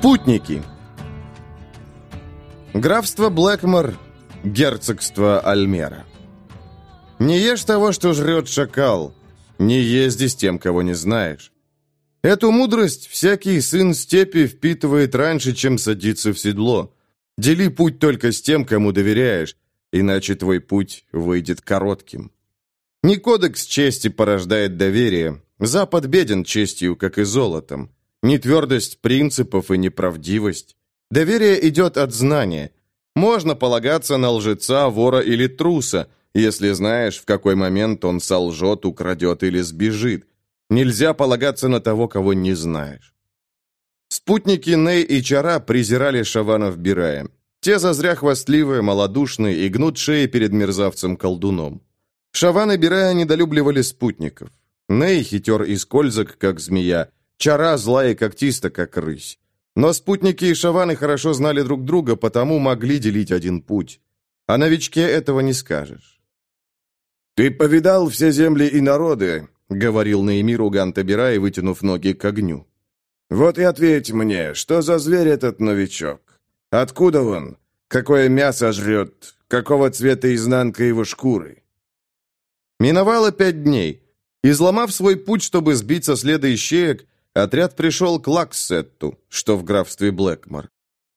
Спутники. Графство Блэкмор, герцогство Альмера. Не ешь того, что жрет шакал, не езди с тем, кого не знаешь. Эту мудрость всякий сын степи впитывает раньше, чем садится в седло. Дели путь только с тем, кому доверяешь, иначе твой путь выйдет коротким. Не кодекс чести порождает доверие. Запад беден честью, как и золотом. Не твердость принципов и неправдивость. Доверие идет от знания. Можно полагаться на лжеца, вора или труса, если знаешь, в какой момент он солжет, украдет или сбежит. Нельзя полагаться на того, кого не знаешь. Спутники Ней и Чара презирали Шаванов Бирая. Те зазря хвастливые, малодушные и гнут шеи перед мерзавцем-колдуном. Шаван и Бирая недолюбливали спутников. Ней хитер и скользок, как змея, Чара злая и когтиста, как рысь. Но спутники и шаваны хорошо знали друг друга, потому могли делить один путь. О новичке этого не скажешь. «Ты повидал все земли и народы», — говорил Наимир Угантабирай, вытянув ноги к огню. «Вот и ответь мне, что за зверь этот новичок? Откуда он? Какое мясо жрет? Какого цвета изнанка его шкуры?» Миновало пять дней. Изломав свой путь, чтобы сбить со следа ищеек, Отряд пришел к Лаксетту, что в графстве Блэкмор.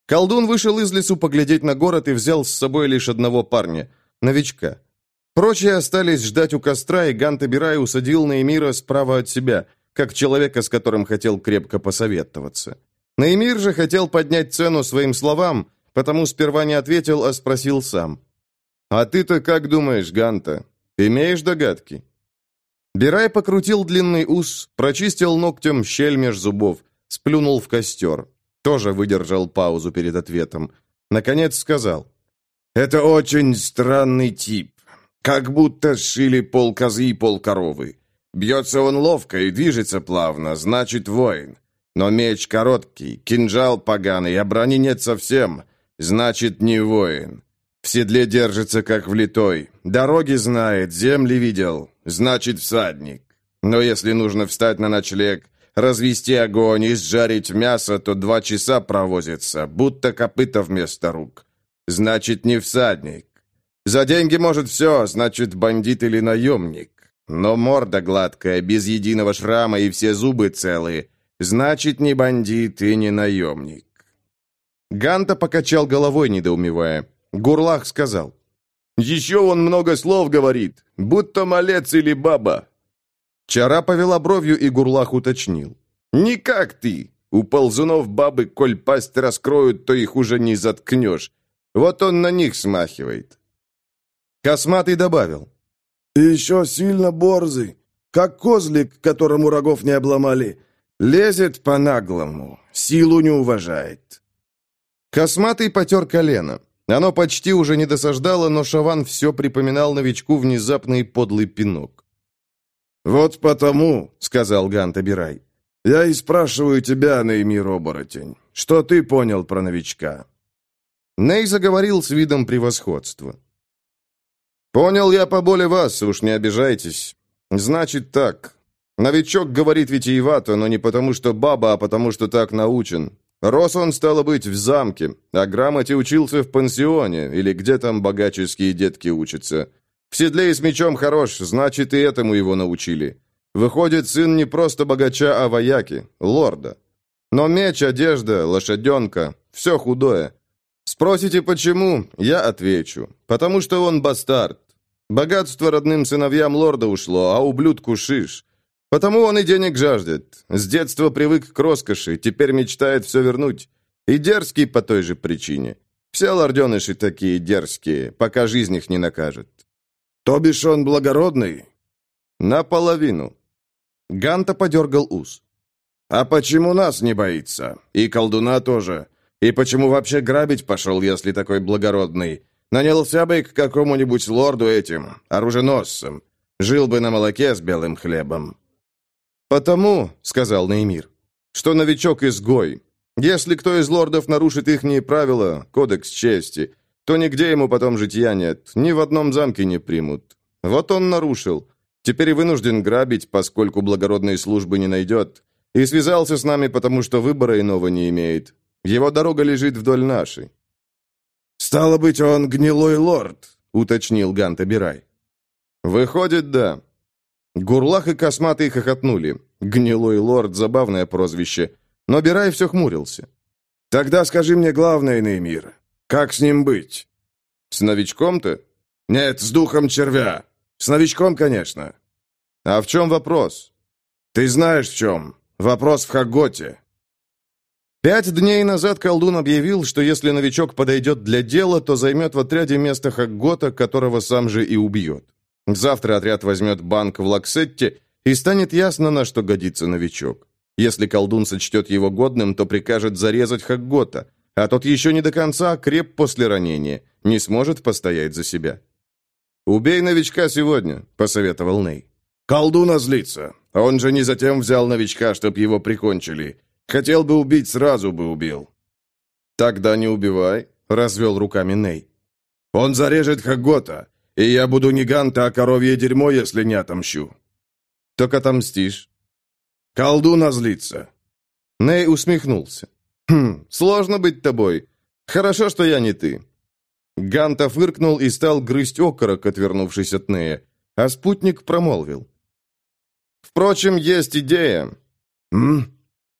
Колдун вышел из лесу поглядеть на город и взял с собой лишь одного парня, новичка. Прочие остались ждать у костра, и Гантабирай усадил Наэмира справа от себя, как человека, с которым хотел крепко посоветоваться. Наэмир же хотел поднять цену своим словам, потому сперва не ответил, а спросил сам. «А ты-то как думаешь, Ганта? Имеешь догадки?» Бирай покрутил длинный ус, прочистил ногтем щель меж зубов, сплюнул в костер. Тоже выдержал паузу перед ответом. Наконец сказал. «Это очень странный тип. Как будто сшили пол козы и пол коровы. Бьется он ловко и движется плавно, значит воин. Но меч короткий, кинжал поганый, а брони нет совсем, значит не воин. В седле держится, как влитой. Дороги знает, земли видел. Значит, всадник. Но если нужно встать на ночлег, развести огонь и сжарить мясо, то два часа провозится, будто копыта вместо рук. Значит, не всадник. За деньги может все, значит, бандит или наемник. Но морда гладкая, без единого шрама и все зубы целые. Значит, не бандит и не наемник. Ганта покачал головой, недоумевая. Гурлах сказал. «Еще он много слов говорит, будто малец или баба». Чара повела бровью, и Гурлах уточнил. «Не как ты. У ползунов бабы, коль пасть раскроют, то их уже не заткнешь. Вот он на них смахивает». Косматый добавил. «И еще сильно борзый, как козлик, которому рогов не обломали. Лезет по-наглому, силу не уважает». Косматый потер колено. Оно почти уже не досаждало, но Шаван все припоминал новичку внезапный подлый пинок. «Вот потому», — сказал Гант Абирай, — «я и спрашиваю тебя, Неймир Оборотень, что ты понял про новичка?» Ней заговорил с видом превосходства. «Понял я поболе вас, уж не обижайтесь. Значит так. Новичок говорит витиевато, но не потому, что баба, а потому, что так научен. Рос он, стало быть, в замке, а грамоте учился в пансионе, или где там богаческие детки учатся. В седле и с мечом хорош, значит, и этому его научили. Выходит, сын не просто богача, а вояки, лорда. Но меч, одежда, лошаденка – все худое. Спросите, почему? Я отвечу. Потому что он бастард. Богатство родным сыновьям лорда ушло, а ублюдку шиш. Потому он и денег жаждет. С детства привык к роскоши, теперь мечтает все вернуть. И дерзкий по той же причине. Все лорденыши такие дерзкие, пока жизнь их не накажет. То бишь он благородный? Наполовину. Ганта подергал ус. А почему нас не боится? И колдуна тоже. И почему вообще грабить пошел, если такой благородный? Нанялся бы к какому-нибудь лорду этим, оруженосцам. Жил бы на молоке с белым хлебом. «Потому», — сказал Неймир, — «что новичок изгой. Если кто из лордов нарушит ихние правила, кодекс чести, то нигде ему потом житья нет, ни в одном замке не примут. Вот он нарушил. Теперь вынужден грабить, поскольку благородной службы не найдет. И связался с нами, потому что выбора иного не имеет. Его дорога лежит вдоль нашей». «Стало быть, он гнилой лорд», — уточнил Ганта Бирай. «Выходит, да». Гурлах и Косматый хохотнули. «Гнилой лорд» — забавное прозвище. Но Бирай все хмурился. «Тогда скажи мне главное, Неймир. Как с ним быть?» «С новичком-то?» «Нет, с духом червя. С новичком, конечно». «А в чем вопрос?» «Ты знаешь в чем. Вопрос в Хаготе». Пять дней назад колдун объявил, что если новичок подойдет для дела, то займет в отряде место Хаггота, которого сам же и убьет. Завтра отряд возьмет банк в Лаксетте, и станет ясно, на что годится новичок. Если колдун сочтет его годным, то прикажет зарезать Хаггота, а тот еще не до конца креп после ранения, не сможет постоять за себя. «Убей новичка сегодня», — посоветовал Ней. «Колдун злится. Он же не затем взял новичка, чтоб его прикончили. Хотел бы убить, сразу бы убил». «Тогда не убивай», — развел руками Ней. «Он зарежет Хагота, и я буду не Ганта, а коровье дерьмо, если не отомщу». «Так отомстишь». «Колдун озлится». Ней усмехнулся. «Хм, сложно быть тобой. Хорошо, что я не ты». Ганта фыркнул и стал грызть окорок, отвернувшись от Нея, а спутник промолвил. «Впрочем, есть идея». «М?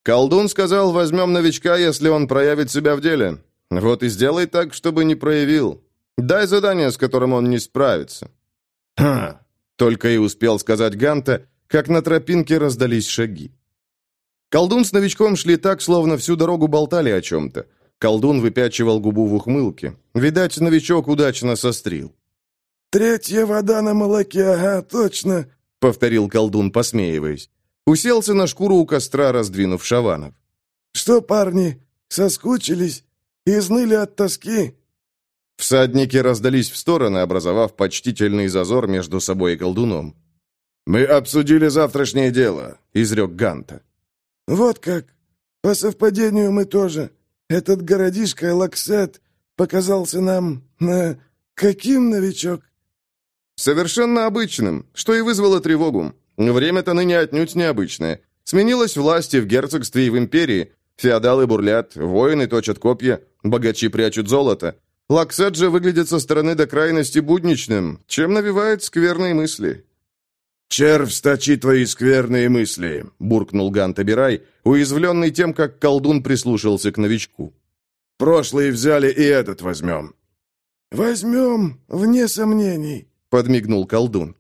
Колдун сказал, возьмем новичка, если он проявит себя в деле. Вот и сделай так, чтобы не проявил. Дай задание, с которым он не справится». «Ха!» — только и успел сказать Ганта, как на тропинке раздались шаги. Колдун с новичком шли так, словно всю дорогу болтали о чем-то. Колдун выпячивал губу в ухмылке. Видать, новичок удачно сострил. «Третья вода на молоке, ага, точно», — повторил колдун, посмеиваясь. Уселся на шкуру у костра, раздвинув шаванов. «Что, парни, соскучились? Изныли от тоски?» Всадники раздались в стороны, образовав почтительный зазор между собой и колдуном. «Мы обсудили завтрашнее дело», — изрек Ганта. «Вот как. По совпадению мы тоже. Этот городишко Лаксет показался нам... на каким, новичок?» «Совершенно обычным, что и вызвало тревогу. Время-то ныне отнюдь необычное. Сменилась власть и в герцогстве, и в империи. Феодалы бурлят, воины точат копья, богачи прячут золото. Лаксет же выглядит со стороны до крайности будничным, чем навевает скверные мысли. «Червь, сточи твои скверные мысли!» — буркнул Гантабирай, уязвленный тем, как колдун прислушался к новичку. «Прошлые взяли, и этот возьмем». «Возьмем, вне сомнений», — подмигнул колдун.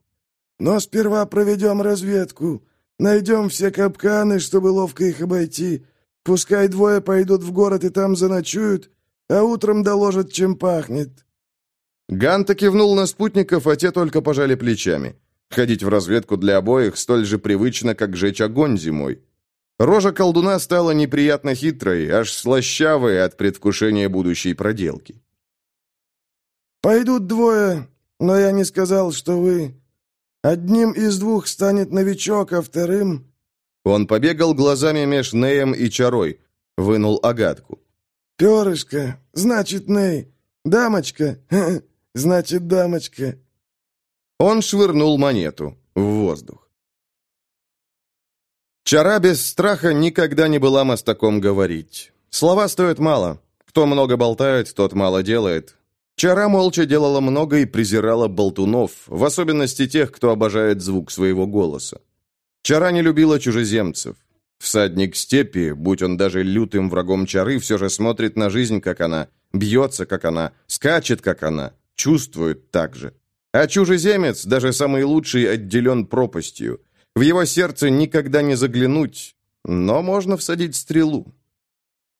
Но сперва проведем разведку. Найдем все капканы, чтобы ловко их обойти. Пускай двое пойдут в город и там заночуют, а утром доложат, чем пахнет». Ганта кивнул на спутников, а те только пожали плечами. Ходить в разведку для обоих столь же привычно, как жечь огонь зимой. Рожа колдуна стала неприятно хитрой, аж слащавой от предвкушения будущей проделки. «Пойдут двое, но я не сказал, что вы. Одним из двух станет новичок, а вторым...» Он побегал глазами меж Неем и Чарой, вынул огадку. «Перышко, значит, Ней. Дамочка, значит, дамочка». Он швырнул монету в воздух. Чара без страха никогда не была мостаком говорить. Слова стоят мало. Кто много болтает, тот мало делает. Чара молча делала много и презирала болтунов, в особенности тех, кто обожает звук своего голоса. Чара не любила чужеземцев. Всадник степи, будь он даже лютым врагом чары, все же смотрит на жизнь, как она, бьется, как она, скачет, как она, чувствует так же. А чужеземец, даже самый лучший, отделен пропастью. В его сердце никогда не заглянуть, но можно всадить стрелу.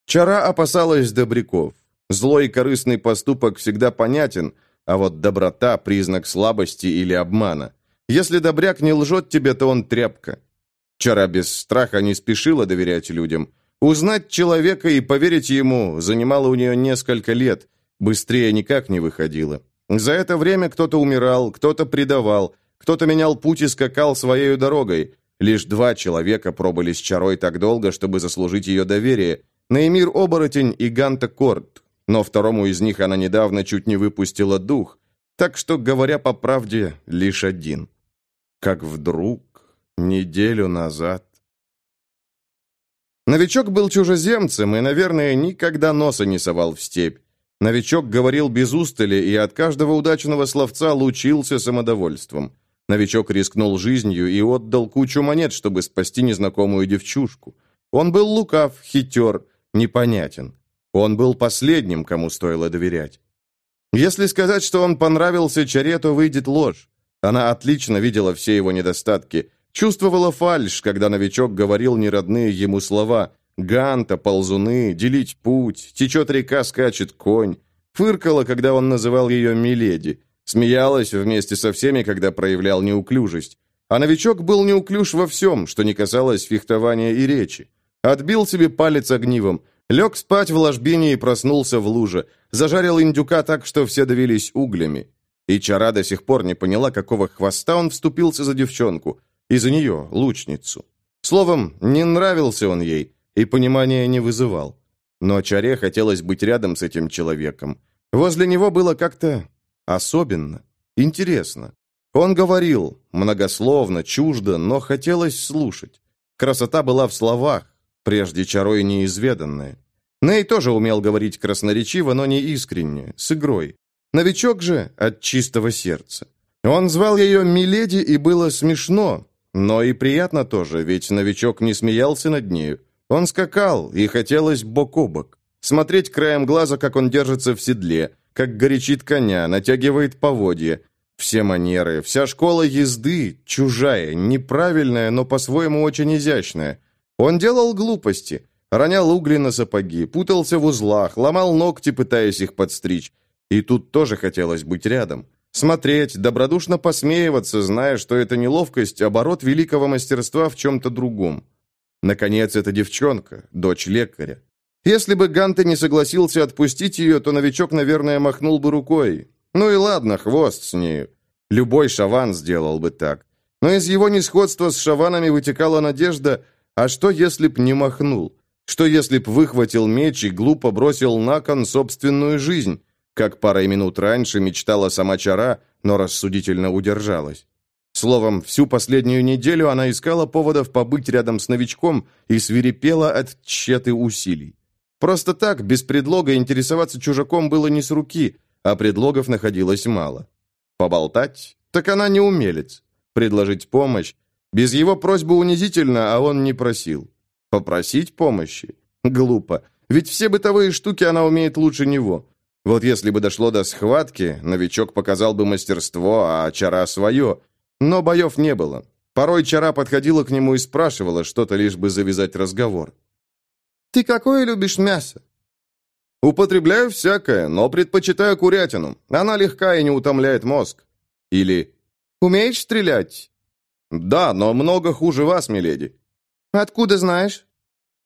Чара опасалась добряков. Злой и корыстный поступок всегда понятен, а вот доброта – признак слабости или обмана. Если добряк не лжет тебе, то он тряпка. Чара без страха не спешила доверять людям. Узнать человека и поверить ему занимало у нее несколько лет, быстрее никак не выходило. За это время кто-то умирал, кто-то предавал, кто-то менял путь и скакал своей дорогой. Лишь два человека пробыли с Чарой так долго, чтобы заслужить ее доверие – Наимир Оборотень и Ганта Корт но второму из них она недавно чуть не выпустила дух, так что, говоря по правде, лишь один. Как вдруг, неделю назад, Новичок был чужеземцем и, наверное, никогда носа не совал в степь. Новичок говорил без устали и от каждого удачного словца лучился самодовольством. Новичок рискнул жизнью и отдал кучу монет, чтобы спасти незнакомую девчушку. Он был лукав, хитер, непонятен. Он был последним, кому стоило доверять. Если сказать, что он понравился Чаре, то выйдет ложь. Она отлично видела все его недостатки, чувствовала фальшь, когда новичок говорил неродные ему слова «ганта», «ползуны», «делить путь», «течет река, скачет конь», фыркала, когда он называл ее «миледи», смеялась вместе со всеми, когда проявлял неуклюжесть. А новичок был неуклюж во всем, что не касалось фехтования и речи. Отбил себе палец огнивом, лег спать в ложбине и проснулся в луже, зажарил индюка так, что все давились углями. И Чара до сих пор не поняла, какого хвоста он вступился за девчонку, и за нее, лучницу. Словом, не нравился он ей, и понимания не вызывал. Но Чаре хотелось быть рядом с этим человеком. Возле него было как-то особенно, интересно. Он говорил, многословно, чуждо, но хотелось слушать. Красота была в словах, прежде чарой неизведанная. Ней тоже умел говорить красноречиво, но не искренне, с игрой. Новичок же от чистого сердца. Он звал ее «Миледи», и было смешно, но и приятно тоже, ведь новичок не смеялся над нею. Он скакал, и хотелось бок о бок. Смотреть краем глаза, как он держится в седле, как горячит коня, натягивает поводья. Все манеры, вся школа езды, чужая, неправильная, но по-своему очень изящная. Он делал глупости, ронял угли на сапоги, путался в узлах, ломал ногти, пытаясь их подстричь. И тут тоже хотелось быть рядом. Смотреть, добродушно посмеиваться, зная, что это не ловкость, а оборот великого мастерства в чем-то другом. Наконец, это девчонка, дочь лекаря. Если бы Ганте не согласился отпустить ее, то новичок, наверное, махнул бы рукой. Ну и ладно, хвост с нею. Любой шаван сделал бы так. Но из его несходства с шаванами вытекала надежда, а что если б не махнул? Что если б выхватил меч и глупо бросил на кон собственную жизнь? Как парой минут раньше мечтала сама Чара, но рассудительно удержалась. Словом, всю последнюю неделю она искала поводов побыть рядом с новичком и свирепела от тщеты усилий. Просто так, без предлога, интересоваться чужаком было не с руки, а предлогов находилось мало. Поболтать? Так она не умелец. Предложить помощь? Без его просьбы унизительно, а он не просил. Попросить помощи? Глупо. Ведь все бытовые штуки она умеет лучше него. Вот если бы дошло до схватки, новичок показал бы мастерство, а Чара свое. Но боев не было. Порой Чара подходила к нему и спрашивала что-то, лишь бы завязать разговор. «Ты какое любишь мясо?» «Употребляю всякое, но предпочитаю курятину. Она легка и не утомляет мозг». Или «Умеешь стрелять?» «Да, но много хуже вас, миледи». «Откуда знаешь?»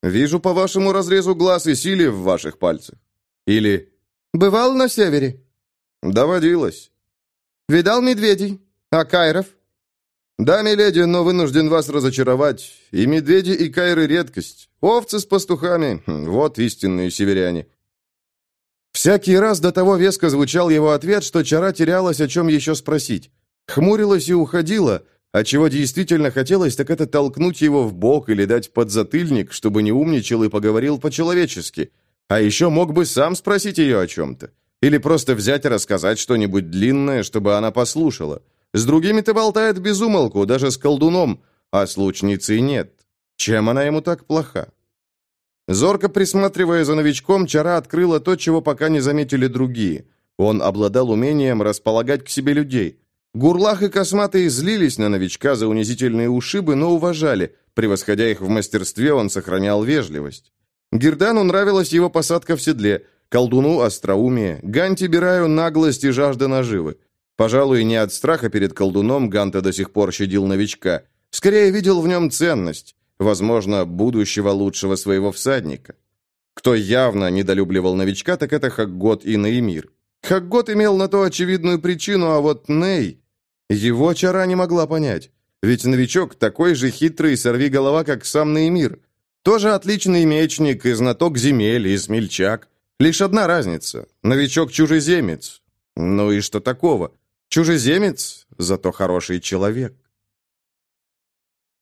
«Вижу по вашему разрезу глаз и силе в ваших пальцах». Или Бывал на севере?» «Доводилось». «Видал медведей? А кайров?» «Да, миледи, но вынужден вас разочаровать. И медведи, и кайры — редкость. Овцы с пастухами хм, — вот истинные северяне». Всякий раз до того веско звучал его ответ, что чара терялась, о чем еще спросить. Хмурилась и уходила, а чего действительно хотелось, так это толкнуть его в бок или дать подзатыльник, чтобы не умничал и поговорил по-человечески — а еще мог бы сам спросить ее о чем-то. Или просто взять и рассказать что-нибудь длинное, чтобы она послушала. С другими-то болтает без умолку, даже с колдуном, а с лучницей нет. Чем она ему так плоха? Зорко присматривая за новичком, Чара открыла то, чего пока не заметили другие. Он обладал умением располагать к себе людей. Гурлах и Косматые злились на новичка за унизительные ушибы, но уважали. Превосходя их в мастерстве, он сохранял вежливость. Гердану нравилась его посадка в седле, колдуну – остроумие, Ганте Бираю – наглость и жажда наживы. Пожалуй, не от страха перед колдуном Ганта до сих пор щадил новичка. Скорее видел в нем ценность, возможно, будущего лучшего своего всадника. Кто явно недолюбливал новичка, так это Хаггот и Наимир. Хаггот имел на то очевидную причину, а вот Ней... Его чара не могла понять. Ведь новичок такой же хитрый сорвиголова, как сам Наимир. Тоже отличный мечник и знаток земель, и смельчак. Лишь одна разница. Новичок-чужеземец. Ну и что такого? Чужеземец, зато хороший человек.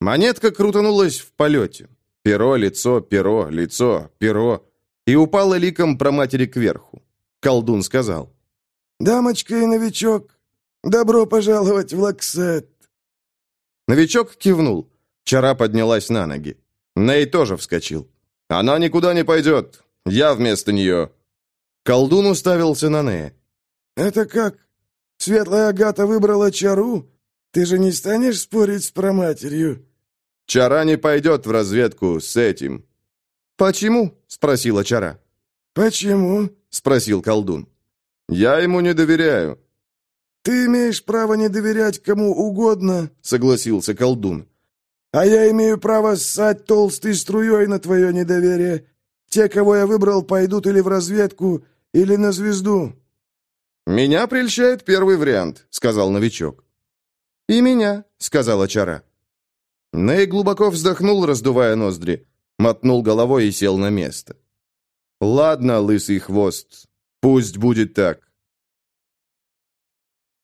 Монетка крутанулась в полете. Перо, лицо, перо, лицо, перо. И упало ликом про матери кверху. Колдун сказал. «Дамочка и новичок, добро пожаловать в Лаксет». Новичок кивнул. Чара поднялась на ноги. Ней тоже вскочил. «Она никуда не пойдет. Я вместо нее». Колдун уставился на Нея. «Это как? Светлая Агата выбрала Чару? Ты же не станешь спорить с проматерью?» «Чара не пойдет в разведку с этим». «Почему?» — спросила Чара. «Почему?» — спросил колдун. «Я ему не доверяю». «Ты имеешь право не доверять кому угодно», — согласился колдун. «А я имею право ссать толстой струей на твое недоверие. Те, кого я выбрал, пойдут или в разведку, или на звезду». «Меня прельщает первый вариант», — сказал новичок. «И меня», — сказала Чара. Ней глубоко вздохнул, раздувая ноздри, мотнул головой и сел на место. «Ладно, лысый хвост, пусть будет так».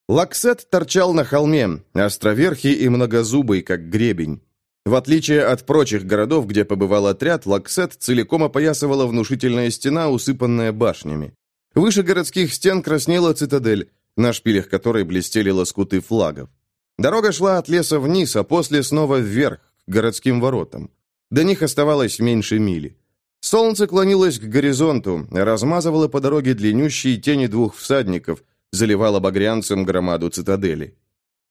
Лаксет торчал на холме, островерхий и многозубый, как гребень. В отличие от прочих городов, где побывал отряд, Лаксет целиком опоясывала внушительная стена, усыпанная башнями. Выше городских стен краснела цитадель, на шпилях которой блестели лоскуты флагов. Дорога шла от леса вниз, а после снова вверх, к городским воротам. До них оставалось меньше мили. Солнце клонилось к горизонту, размазывало по дороге длиннющие тени двух всадников, заливало багрянцем громаду цитадели.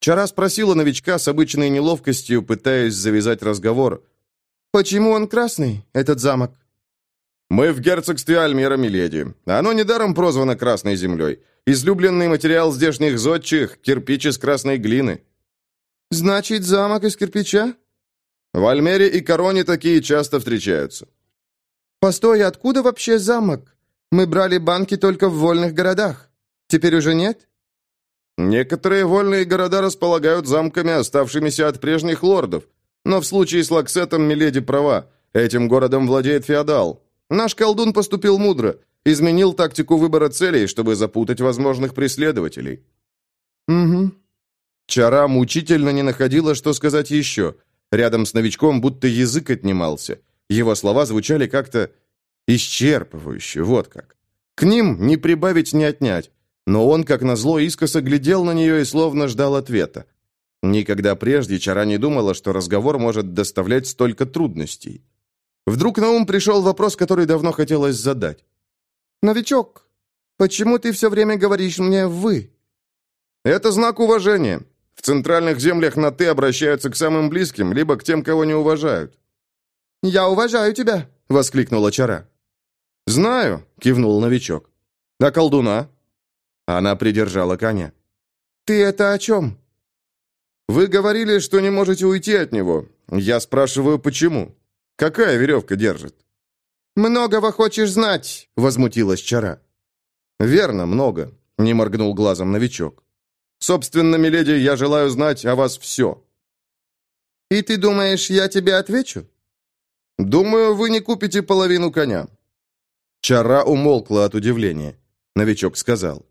Чара спросила новичка с обычной неловкостью, пытаясь завязать разговор. «Почему он красный, этот замок?» «Мы в герцогстве Альмера, миледи. Оно недаром прозвано Красной землей. Излюбленный материал здешних зодчих — кирпич из красной глины». «Значит, замок из кирпича?» «В Альмере и Короне такие часто встречаются». «Постой, откуда вообще замок? Мы брали банки только в вольных городах. Теперь уже нет?» «Некоторые вольные города располагают замками, оставшимися от прежних лордов. Но в случае с Лаксетом Миледи права. Этим городом владеет феодал. Наш колдун поступил мудро, изменил тактику выбора целей, чтобы запутать возможных преследователей». «Угу». Чара мучительно не находила, что сказать еще. Рядом с новичком будто язык отнимался. Его слова звучали как-то исчерпывающе, вот как. К ним не прибавить, не отнять. Но он, как назло, искоса глядел на нее и словно ждал ответа. Никогда прежде Чара не думала, что разговор может доставлять столько трудностей. Вдруг на ум пришел вопрос, который давно хотелось задать. «Новичок, почему ты все время говоришь мне «вы»?» «Это знак уважения. В центральных землях на «ты» обращаются к самым близким, либо к тем, кого не уважают». «Я уважаю тебя!» — воскликнула Чара. «Знаю», — кивнул новичок. «А колдуна?» Она придержала коня. «Ты это о чем?» «Вы говорили, что не можете уйти от него. Я спрашиваю, почему?» Какая веревка держит?» «Многого хочешь знать», — возмутилась Чара. «Верно, много», — не моргнул глазом новичок. «Собственно, миледи, я желаю знать о вас все». «И ты думаешь, я тебе отвечу?» «Думаю, вы не купите половину коня». Чара умолкла от удивления. Новичок сказал.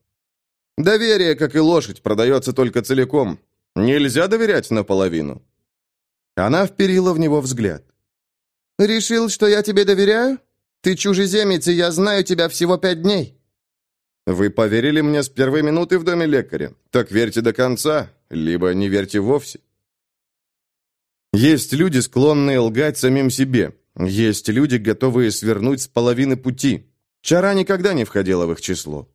«Доверие, как и лошадь, продается только целиком. Нельзя доверять наполовину». Она вперила в него взгляд. «Решил, что я тебе доверяю? Ты чужеземец, и я знаю тебя всего пять дней». «Вы поверили мне с первой минуты в доме лекаря. Так верьте до конца, либо не верьте вовсе». Есть люди, склонные лгать самим себе. Есть люди, готовые свернуть с половины пути. Чара никогда не входила в их число.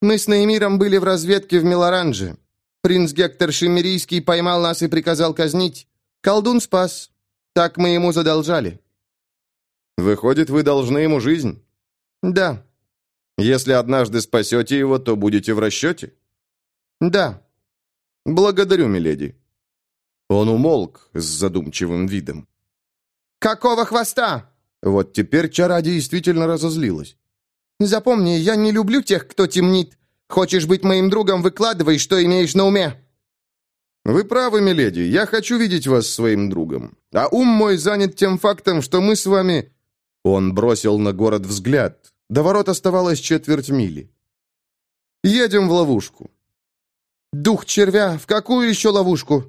«Мы с Наимиром были в разведке в Мелоранже. Принц Гектор Шимерийский поймал нас и приказал казнить. Колдун спас. Так мы ему задолжали». «Выходит, вы должны ему жизнь?» «Да». «Если однажды спасете его, то будете в расчете?» «Да». «Благодарю, миледи». Он умолк с задумчивым видом. «Какого хвоста?» Вот теперь чара действительно разозлилась. «Запомни, я не люблю тех, кто темнит. Хочешь быть моим другом, выкладывай, что имеешь на уме». «Вы правы, миледи, я хочу видеть вас своим другом. А ум мой занят тем фактом, что мы с вами...» Он бросил на город взгляд. До ворот оставалось четверть мили. «Едем в ловушку». «Дух червя, в какую еще ловушку?»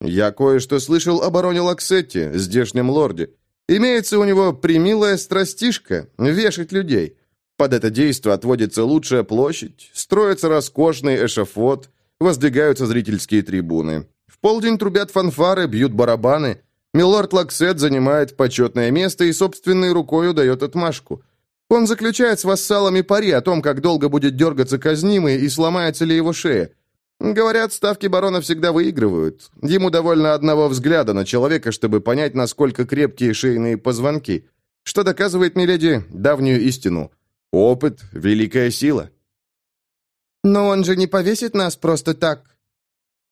«Я кое-что слышал о бароне Лаксетте, здешнем лорде, Имеется у него примилая страстишка – вешать людей. Под это действо отводится лучшая площадь, строится роскошный эшафот, воздвигаются зрительские трибуны. В полдень трубят фанфары, бьют барабаны. Милорд Лаксет занимает почетное место и собственной рукой дает отмашку. Он заключает с вассалами пари о том, как долго будет дергаться казнимый и сломается ли его шея. Говорят, ставки барона всегда выигрывают. Ему довольно одного взгляда на человека, чтобы понять, насколько крепкие шейные позвонки. Что доказывает, миледи, давнюю истину. Опыт — великая сила. Но он же не повесит нас просто так.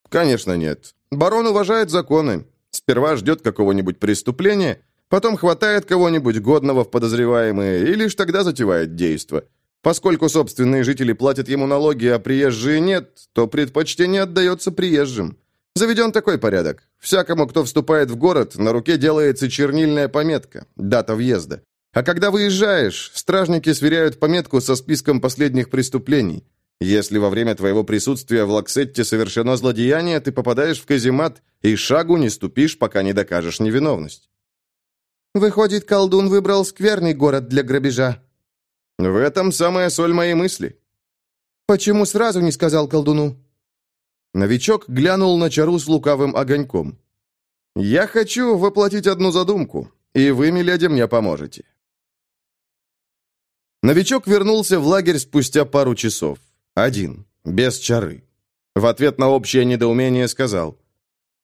Конечно, нет. Барон уважает законы. Сперва ждет какого-нибудь преступления, потом хватает кого-нибудь годного в подозреваемые и лишь тогда затевает действо. Поскольку собственные жители платят ему налоги, а приезжие нет, то предпочтение отдается приезжим. Заведен такой порядок. Всякому, кто вступает в город, на руке делается чернильная пометка, дата въезда. А когда выезжаешь, стражники сверяют пометку со списком последних преступлений. Если во время твоего присутствия в Лаксетте совершено злодеяние, ты попадаешь в каземат и шагу не ступишь, пока не докажешь невиновность. Выходит, колдун выбрал скверный город для грабежа, в этом самая соль моей мысли. Почему сразу не сказал колдуну? Новичок глянул на чару с лукавым огоньком. «Я хочу воплотить одну задумку, и вы, миледи, мне поможете». Новичок вернулся в лагерь спустя пару часов. Один, без чары. В ответ на общее недоумение сказал.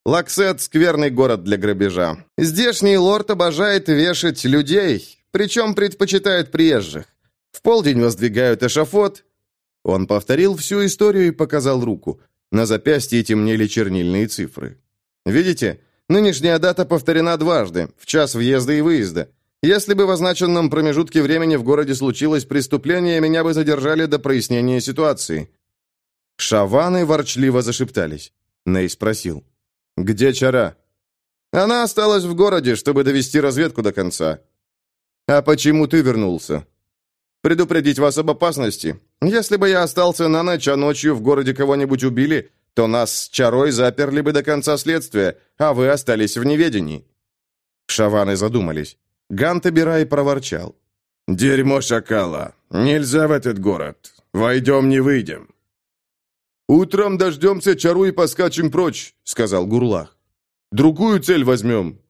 «Лаксет — скверный город для грабежа. Здешний лорд обожает вешать людей, причем предпочитает приезжих. В полдень воздвигают эшафот». Он повторил всю историю и показал руку. На запястье темнели чернильные цифры. «Видите? Нынешняя дата повторена дважды, в час въезда и выезда. Если бы в означенном промежутке времени в городе случилось преступление, меня бы задержали до прояснения ситуации». Шаваны ворчливо зашептались. Ней спросил. «Где Чара?» «Она осталась в городе, чтобы довести разведку до конца». «А почему ты вернулся?» предупредить вас об опасности. Если бы я остался на ночь, а ночью в городе кого-нибудь убили, то нас с Чарой заперли бы до конца следствия, а вы остались в неведении». Шаваны задумались. Гантабирай проворчал. «Дерьмо шакала. Нельзя в этот город. Войдем, не выйдем». «Утром дождемся Чару и поскачем прочь», — сказал Гурлах. «Другую цель возьмем».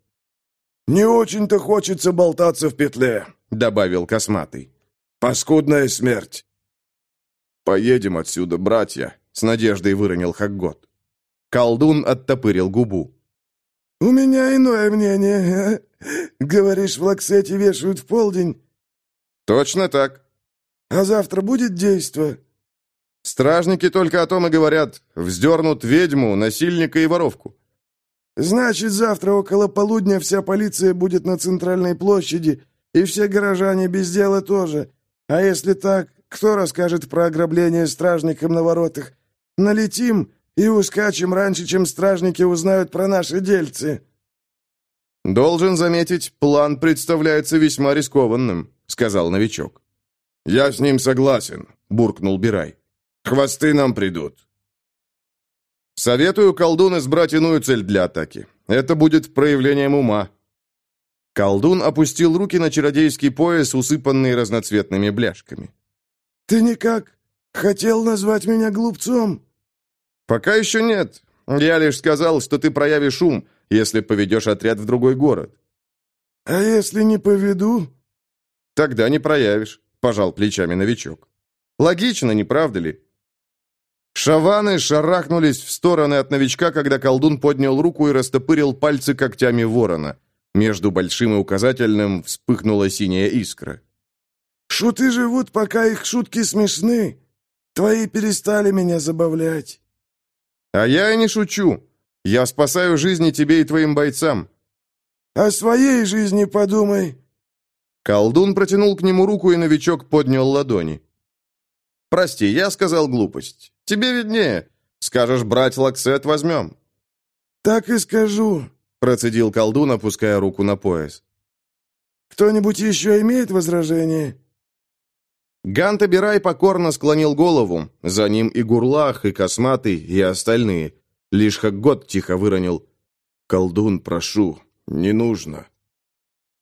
«Не очень-то хочется болтаться в петле», — добавил Косматый. Паскудная смерть!» «Поедем отсюда, братья!» — с надеждой выронил Хаггот. Колдун оттопырил губу. «У меня иное мнение. Говоришь, в Лаксете вешают в полдень?» «Точно так». «А завтра будет действо?» «Стражники только о том и говорят. Вздернут ведьму, насильника и воровку». «Значит, завтра около полудня вся полиция будет на центральной площади, и все горожане без дела тоже. А если так, кто расскажет про ограбление стражникам на воротах? Налетим и ускачем раньше, чем стражники узнают про наши дельцы». «Должен заметить, план представляется весьма рискованным», — сказал новичок. «Я с ним согласен», — буркнул Бирай. «Хвосты нам придут». «Советую колдун избрать иную цель для атаки. Это будет проявлением ума. Колдун опустил руки на чародейский пояс, усыпанный разноцветными бляшками. «Ты никак хотел назвать меня глупцом?» «Пока еще нет. Я лишь сказал, что ты проявишь ум, если поведешь отряд в другой город». «А если не поведу?» «Тогда не проявишь», — пожал плечами новичок. «Логично, не правда ли?» Шаваны шарахнулись в стороны от новичка, когда колдун поднял руку и растопырил пальцы когтями ворона. Между большим и указательным вспыхнула синяя искра. «Шуты живут, пока их шутки смешны. Твои перестали меня забавлять». «А я и не шучу. Я спасаю жизни тебе и твоим бойцам». «О своей жизни подумай». Колдун протянул к нему руку, и новичок поднял ладони. «Прости, я сказал глупость. Тебе виднее. Скажешь брать лаксет, возьмем». «Так и скажу. Процедил колдун, опуская руку на пояс. «Кто-нибудь еще имеет возражение?» Ганта покорно склонил голову, за ним и Гурлах, и Косматый, и остальные. Лишь Хаггот тихо выронил. «Колдун, прошу, не нужно».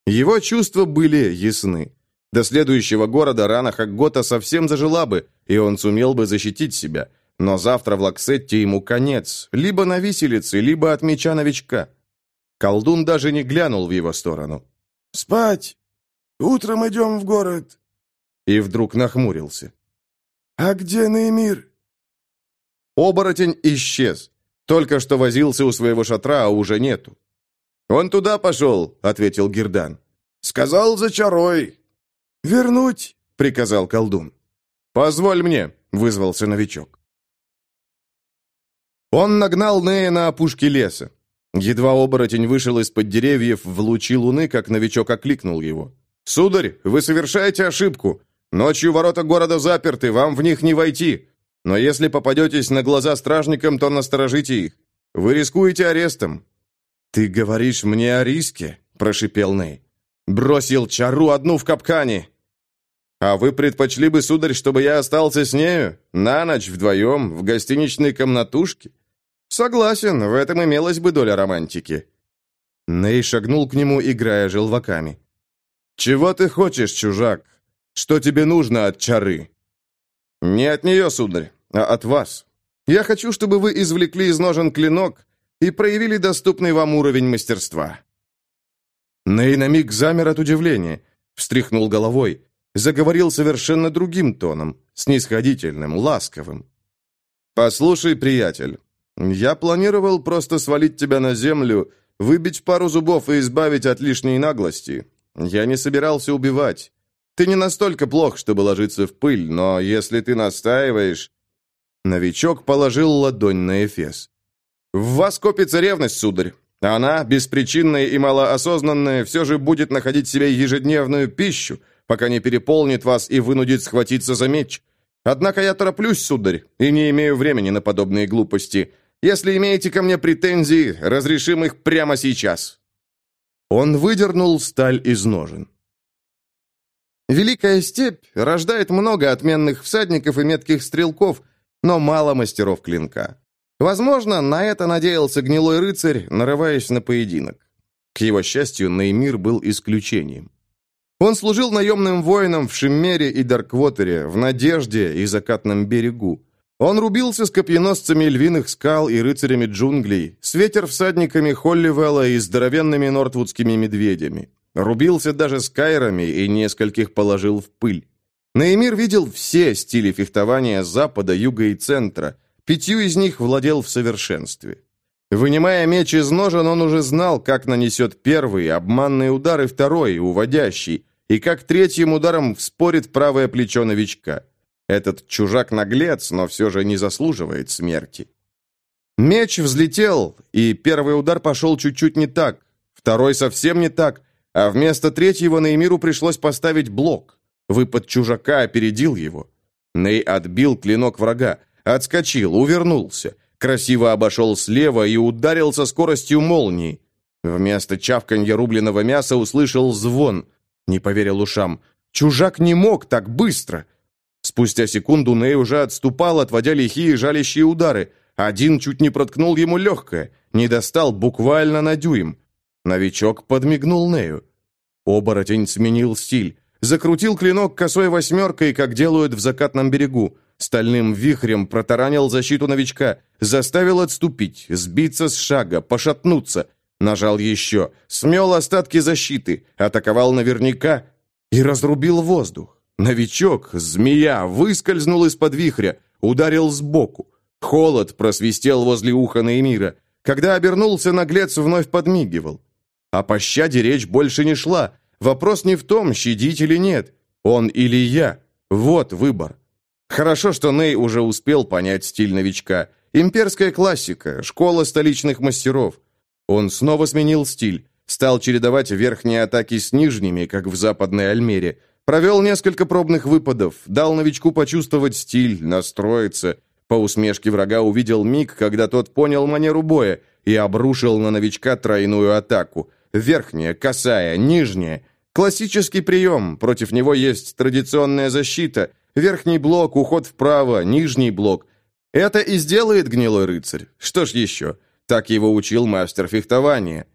Его чувства были ясны. До следующего города рана Хаггота совсем зажила бы, и он сумел бы защитить себя. Но завтра в Лаксетте ему конец, либо на виселице, либо от меча новичка. Колдун даже не глянул в его сторону. «Спать! Утром идем в город!» И вдруг нахмурился. «А где Наимир?» Оборотень исчез. Только что возился у своего шатра, а уже нету. «Он туда пошел», — ответил Гердан. «Сказал за чарой». «Вернуть», — приказал колдун. «Позволь мне», — вызвался новичок. Он нагнал Нея на опушке леса. Едва оборотень вышел из-под деревьев в лучи луны, как новичок окликнул его. «Сударь, вы совершаете ошибку. Ночью ворота города заперты, вам в них не войти. Но если попадетесь на глаза стражникам, то насторожите их. Вы рискуете арестом». «Ты говоришь мне о риске?» – прошипел Ней. «Бросил чару одну в капкане». «А вы предпочли бы, сударь, чтобы я остался с нею? На ночь вдвоем, в гостиничной комнатушке?» «Согласен, в этом имелась бы доля романтики». Ней шагнул к нему, играя желваками. «Чего ты хочешь, чужак? Что тебе нужно от чары?» «Не от нее, сударь, а от вас. Я хочу, чтобы вы извлекли из ножен клинок и проявили доступный вам уровень мастерства». Ней замер от удивления, встряхнул головой, заговорил совершенно другим тоном, снисходительным, ласковым. «Послушай, приятель, я планировал просто свалить тебя на землю, выбить пару зубов и избавить от лишней наглости. Я не собирался убивать. Ты не настолько плох, чтобы ложиться в пыль, но если ты настаиваешь...» Новичок положил ладонь на Эфес. «В вас копится ревность, сударь. Она, беспричинная и малоосознанная, все же будет находить себе ежедневную пищу, пока не переполнит вас и вынудит схватиться за меч. Однако я тороплюсь, сударь, и не имею времени на подобные глупости. Если имеете ко мне претензии, разрешим их прямо сейчас». Он выдернул сталь из ножен. Великая степь рождает много отменных всадников и метких стрелков, но мало мастеров клинка. Возможно, на это надеялся гнилой рыцарь, нарываясь на поединок. К его счастью, Неймир был исключением. Он служил наемным воином в Шиммере и Дарквотере, в Надежде и Закатном берегу. Он рубился с копьеносцами львиных скал и рыцарями джунглей, с ветер-всадниками Холливелла и здоровенными нортвудскими медведями. Рубился даже с кайрами и нескольких положил в пыль. Наимир видел все стили фехтования Запада, Юга и Центра. Пятью из них владел в совершенстве. Вынимая меч из ножен, он уже знал, как нанесет первый, обманный удар и второй, уводящий, и как третьим ударом вспорит правое плечо новичка. Этот чужак-наглец, но все же не заслуживает смерти. Меч взлетел, и первый удар пошел чуть-чуть не так, второй совсем не так, а вместо третьего Неймиру пришлось поставить блок. Выпад чужака опередил его. Ней отбил клинок врага, отскочил, увернулся, красиво обошел слева и ударил со скоростью молнии. Вместо чавканья рубленого мяса услышал звон. Не поверил ушам. Чужак не мог так быстро. Спустя секунду Ней уже отступал, отводя лихие жалящие удары. Один чуть не проткнул ему легкое, не достал буквально на дюйм. Новичок подмигнул Нею. Оборотень сменил стиль. Закрутил клинок косой восьмеркой, как делают в закатном берегу. Стальным вихрем протаранил защиту новичка. Заставил отступить, сбиться с шага, пошатнуться. Нажал еще. Смел остатки защиты. Атаковал наверняка и разрубил воздух. Новичок, змея, выскользнул из-под вихря. Ударил сбоку. Холод просвистел возле уха Наимира. Когда обернулся, наглец вновь подмигивал. О пощаде речь больше не шла. Вопрос не в том, щадить или нет. Он или я. Вот выбор. Хорошо, что Ней уже успел понять стиль новичка. Имперская классика, школа столичных мастеров. Он снова сменил стиль. Стал чередовать верхние атаки с нижними, как в западной Альмере. Провел несколько пробных выпадов, дал новичку почувствовать стиль, настроиться. По усмешке врага увидел миг, когда тот понял манеру боя и обрушил на новичка тройную атаку. Верхняя, косая, нижняя. Классический прием. Против него есть традиционная защита. Верхний блок, уход вправо, нижний блок. Это и сделает гнилой рыцарь. Что ж еще? Так его учил мастер фехтования.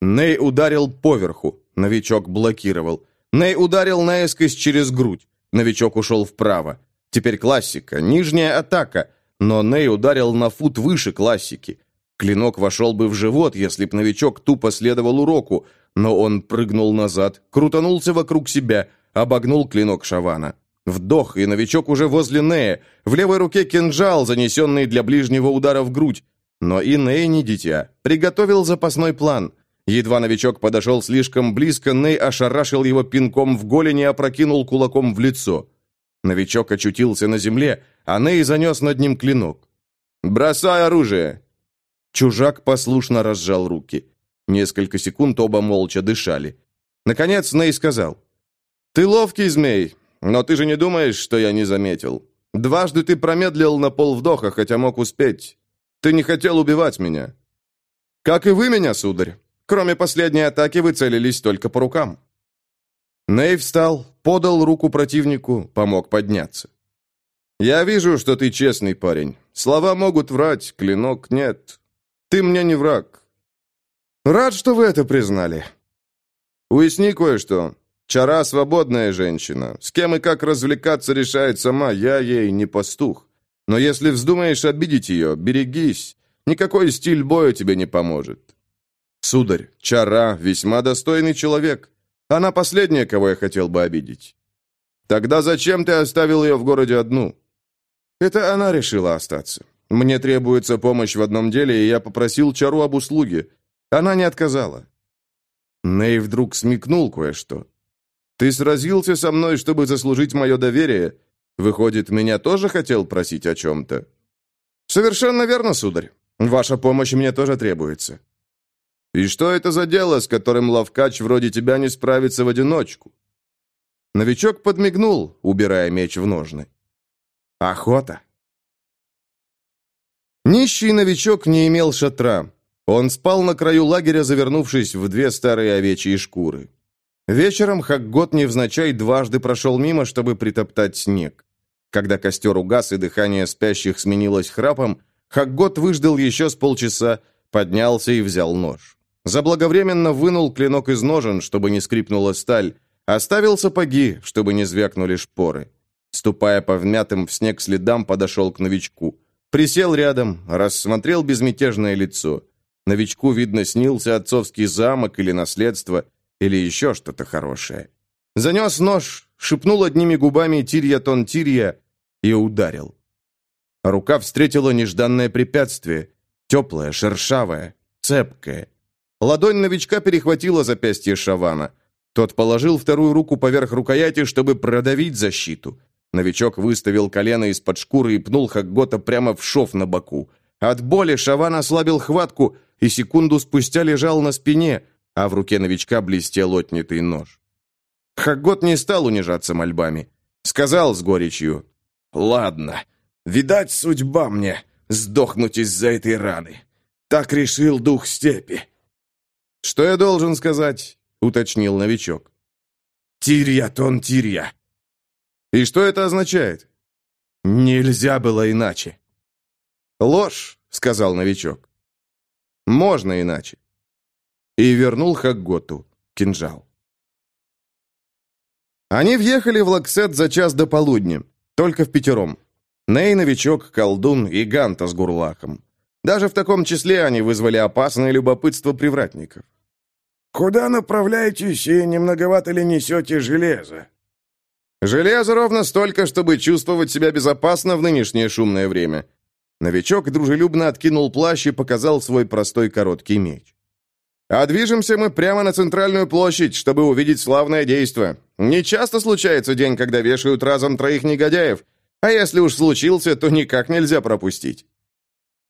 Ней ударил поверху. Новичок блокировал. Ней ударил наискось через грудь. Новичок ушел вправо. Теперь классика, нижняя атака. Но Ней ударил на фут выше классики. Клинок вошел бы в живот, если б новичок тупо следовал уроку, но он прыгнул назад, крутанулся вокруг себя, обогнул клинок Шавана. Вдох, и новичок уже возле Нея. В левой руке кинжал, занесенный для ближнего удара в грудь. Но и Ней не дитя. Приготовил запасной план. Едва новичок подошел слишком близко, Ней ошарашил его пинком в голень и опрокинул кулаком в лицо. Новичок очутился на земле, а Ней занес над ним клинок. «Бросай оружие!» Чужак послушно разжал руки. Несколько секунд оба молча дышали. Наконец Ней сказал. «Ты ловкий змей, но ты же не думаешь, что я не заметил. Дважды ты промедлил на полвдоха, хотя мог успеть. Ты не хотел убивать меня. Как и вы меня, сударь. Кроме последней атаки вы целились только по рукам». Ней встал, подал руку противнику, помог подняться. «Я вижу, что ты честный парень. Слова могут врать, клинок нет. Ты мне не враг. Рад, что вы это признали. Уясни кое-что. Чара свободная женщина. С кем и как развлекаться решает сама, я ей не пастух. Но если вздумаешь обидеть ее, берегись. Никакой стиль боя тебе не поможет. Сударь, Чара весьма достойный человек. Она последняя, кого я хотел бы обидеть. Тогда зачем ты оставил ее в городе одну? Это она решила остаться. Мне требуется помощь в одном деле, и я попросил Чару об услуге. Она не отказала. Ней вдруг смекнул кое-что. Ты сразился со мной, чтобы заслужить мое доверие. Выходит, меня тоже хотел просить о чем-то? Совершенно верно, сударь. Ваша помощь мне тоже требуется. И что это за дело, с которым ловкач вроде тебя не справится в одиночку? Новичок подмигнул, убирая меч в ножны. Охота. Нищий новичок не имел шатра. Он спал на краю лагеря, завернувшись в две старые овечьи шкуры. Вечером Хаггот невзначай дважды прошел мимо, чтобы притоптать снег. Когда костер угас и дыхание спящих сменилось храпом, Хаггот выждал еще с полчаса, поднялся и взял нож. Заблаговременно вынул клинок из ножен, чтобы не скрипнула сталь, оставил сапоги, чтобы не звякнули шпоры. Ступая по вмятым в снег следам, подошел к новичку. Присел рядом, рассмотрел безмятежное лицо. Новичку, видно, снился отцовский замок или наследство, или еще что-то хорошее. Занес нож, шепнул одними губами «Тирья-тон Тирья» и ударил. Рука встретила нежданное препятствие, теплое, шершавое, цепкое. Ладонь новичка перехватила запястье Шавана. Тот положил вторую руку поверх рукояти, чтобы продавить защиту. Новичок выставил колено из-под шкуры и пнул Хаггота прямо в шов на боку. От боли Шаван ослабил хватку и секунду спустя лежал на спине, а в руке новичка блестел отнятый нож. Хаггот не стал унижаться мольбами. Сказал с горечью, «Ладно, видать, судьба мне сдохнуть из-за этой раны. Так решил дух степи». «Что я должен сказать?» — уточнил новичок. «Тирья, тон тирья». «И что это означает?» «Нельзя было иначе». «Ложь», — сказал новичок. «Можно иначе» и вернул Хагготу кинжал. Они въехали в Лаксет за час до полудня, только в пятером. Ней, новичок, колдун и Ганта с Гурлахом. Даже в таком числе они вызвали опасное любопытство привратников. «Куда направляетесь и немноговато ли несете железо?» «Железо ровно столько, чтобы чувствовать себя безопасно в нынешнее шумное время». Новичок дружелюбно откинул плащ и показал свой простой короткий меч. А движемся мы прямо на центральную площадь, чтобы увидеть славное действо. Не часто случается день, когда вешают разом троих негодяев, а если уж случился, то никак нельзя пропустить».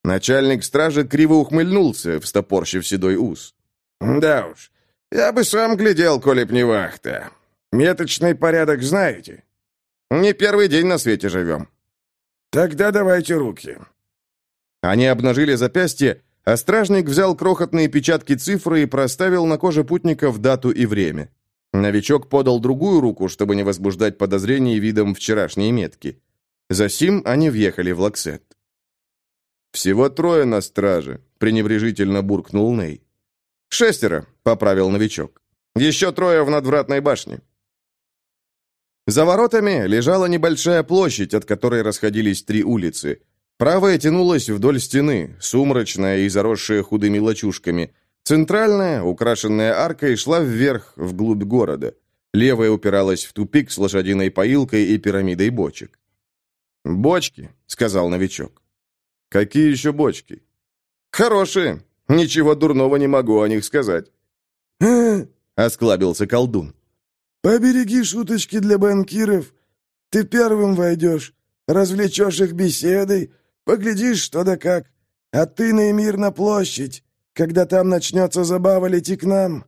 Начальник стражи криво ухмыльнулся, встопорщив седой ус. «Да уж, я бы сам глядел, коли б не вахта. Меточный порядок знаете?» «Не первый день на свете живем». «Тогда давайте руки». Они обнажили запястье, а стражник взял крохотные печатки цифры и проставил на коже путников дату и время. Новичок подал другую руку, чтобы не возбуждать подозрений видом вчерашней метки. Засим они въехали в Лаксет. «Всего трое на страже», — пренебрежительно буркнул Ней. «Шестеро», — поправил новичок. Еще трое в надвратной башне». За воротами лежала небольшая площадь, от которой расходились три улицы. Правая тянулась вдоль стены, сумрачная и заросшая худыми лачушками. Центральная, украшенная аркой, шла вверх, вглубь города. Левая упиралась в тупик с лошадиной поилкой и пирамидой бочек. «Бочки», — сказал новичок. «Какие еще бочки?» «Хорошие. Ничего дурного не могу о них сказать». осклабился колдун. «Побереги шуточки для банкиров. Ты первым войдешь, развлечешь их беседой, поглядишь что да как, а ты на мир на площадь. Когда там начнется забава, лети к нам».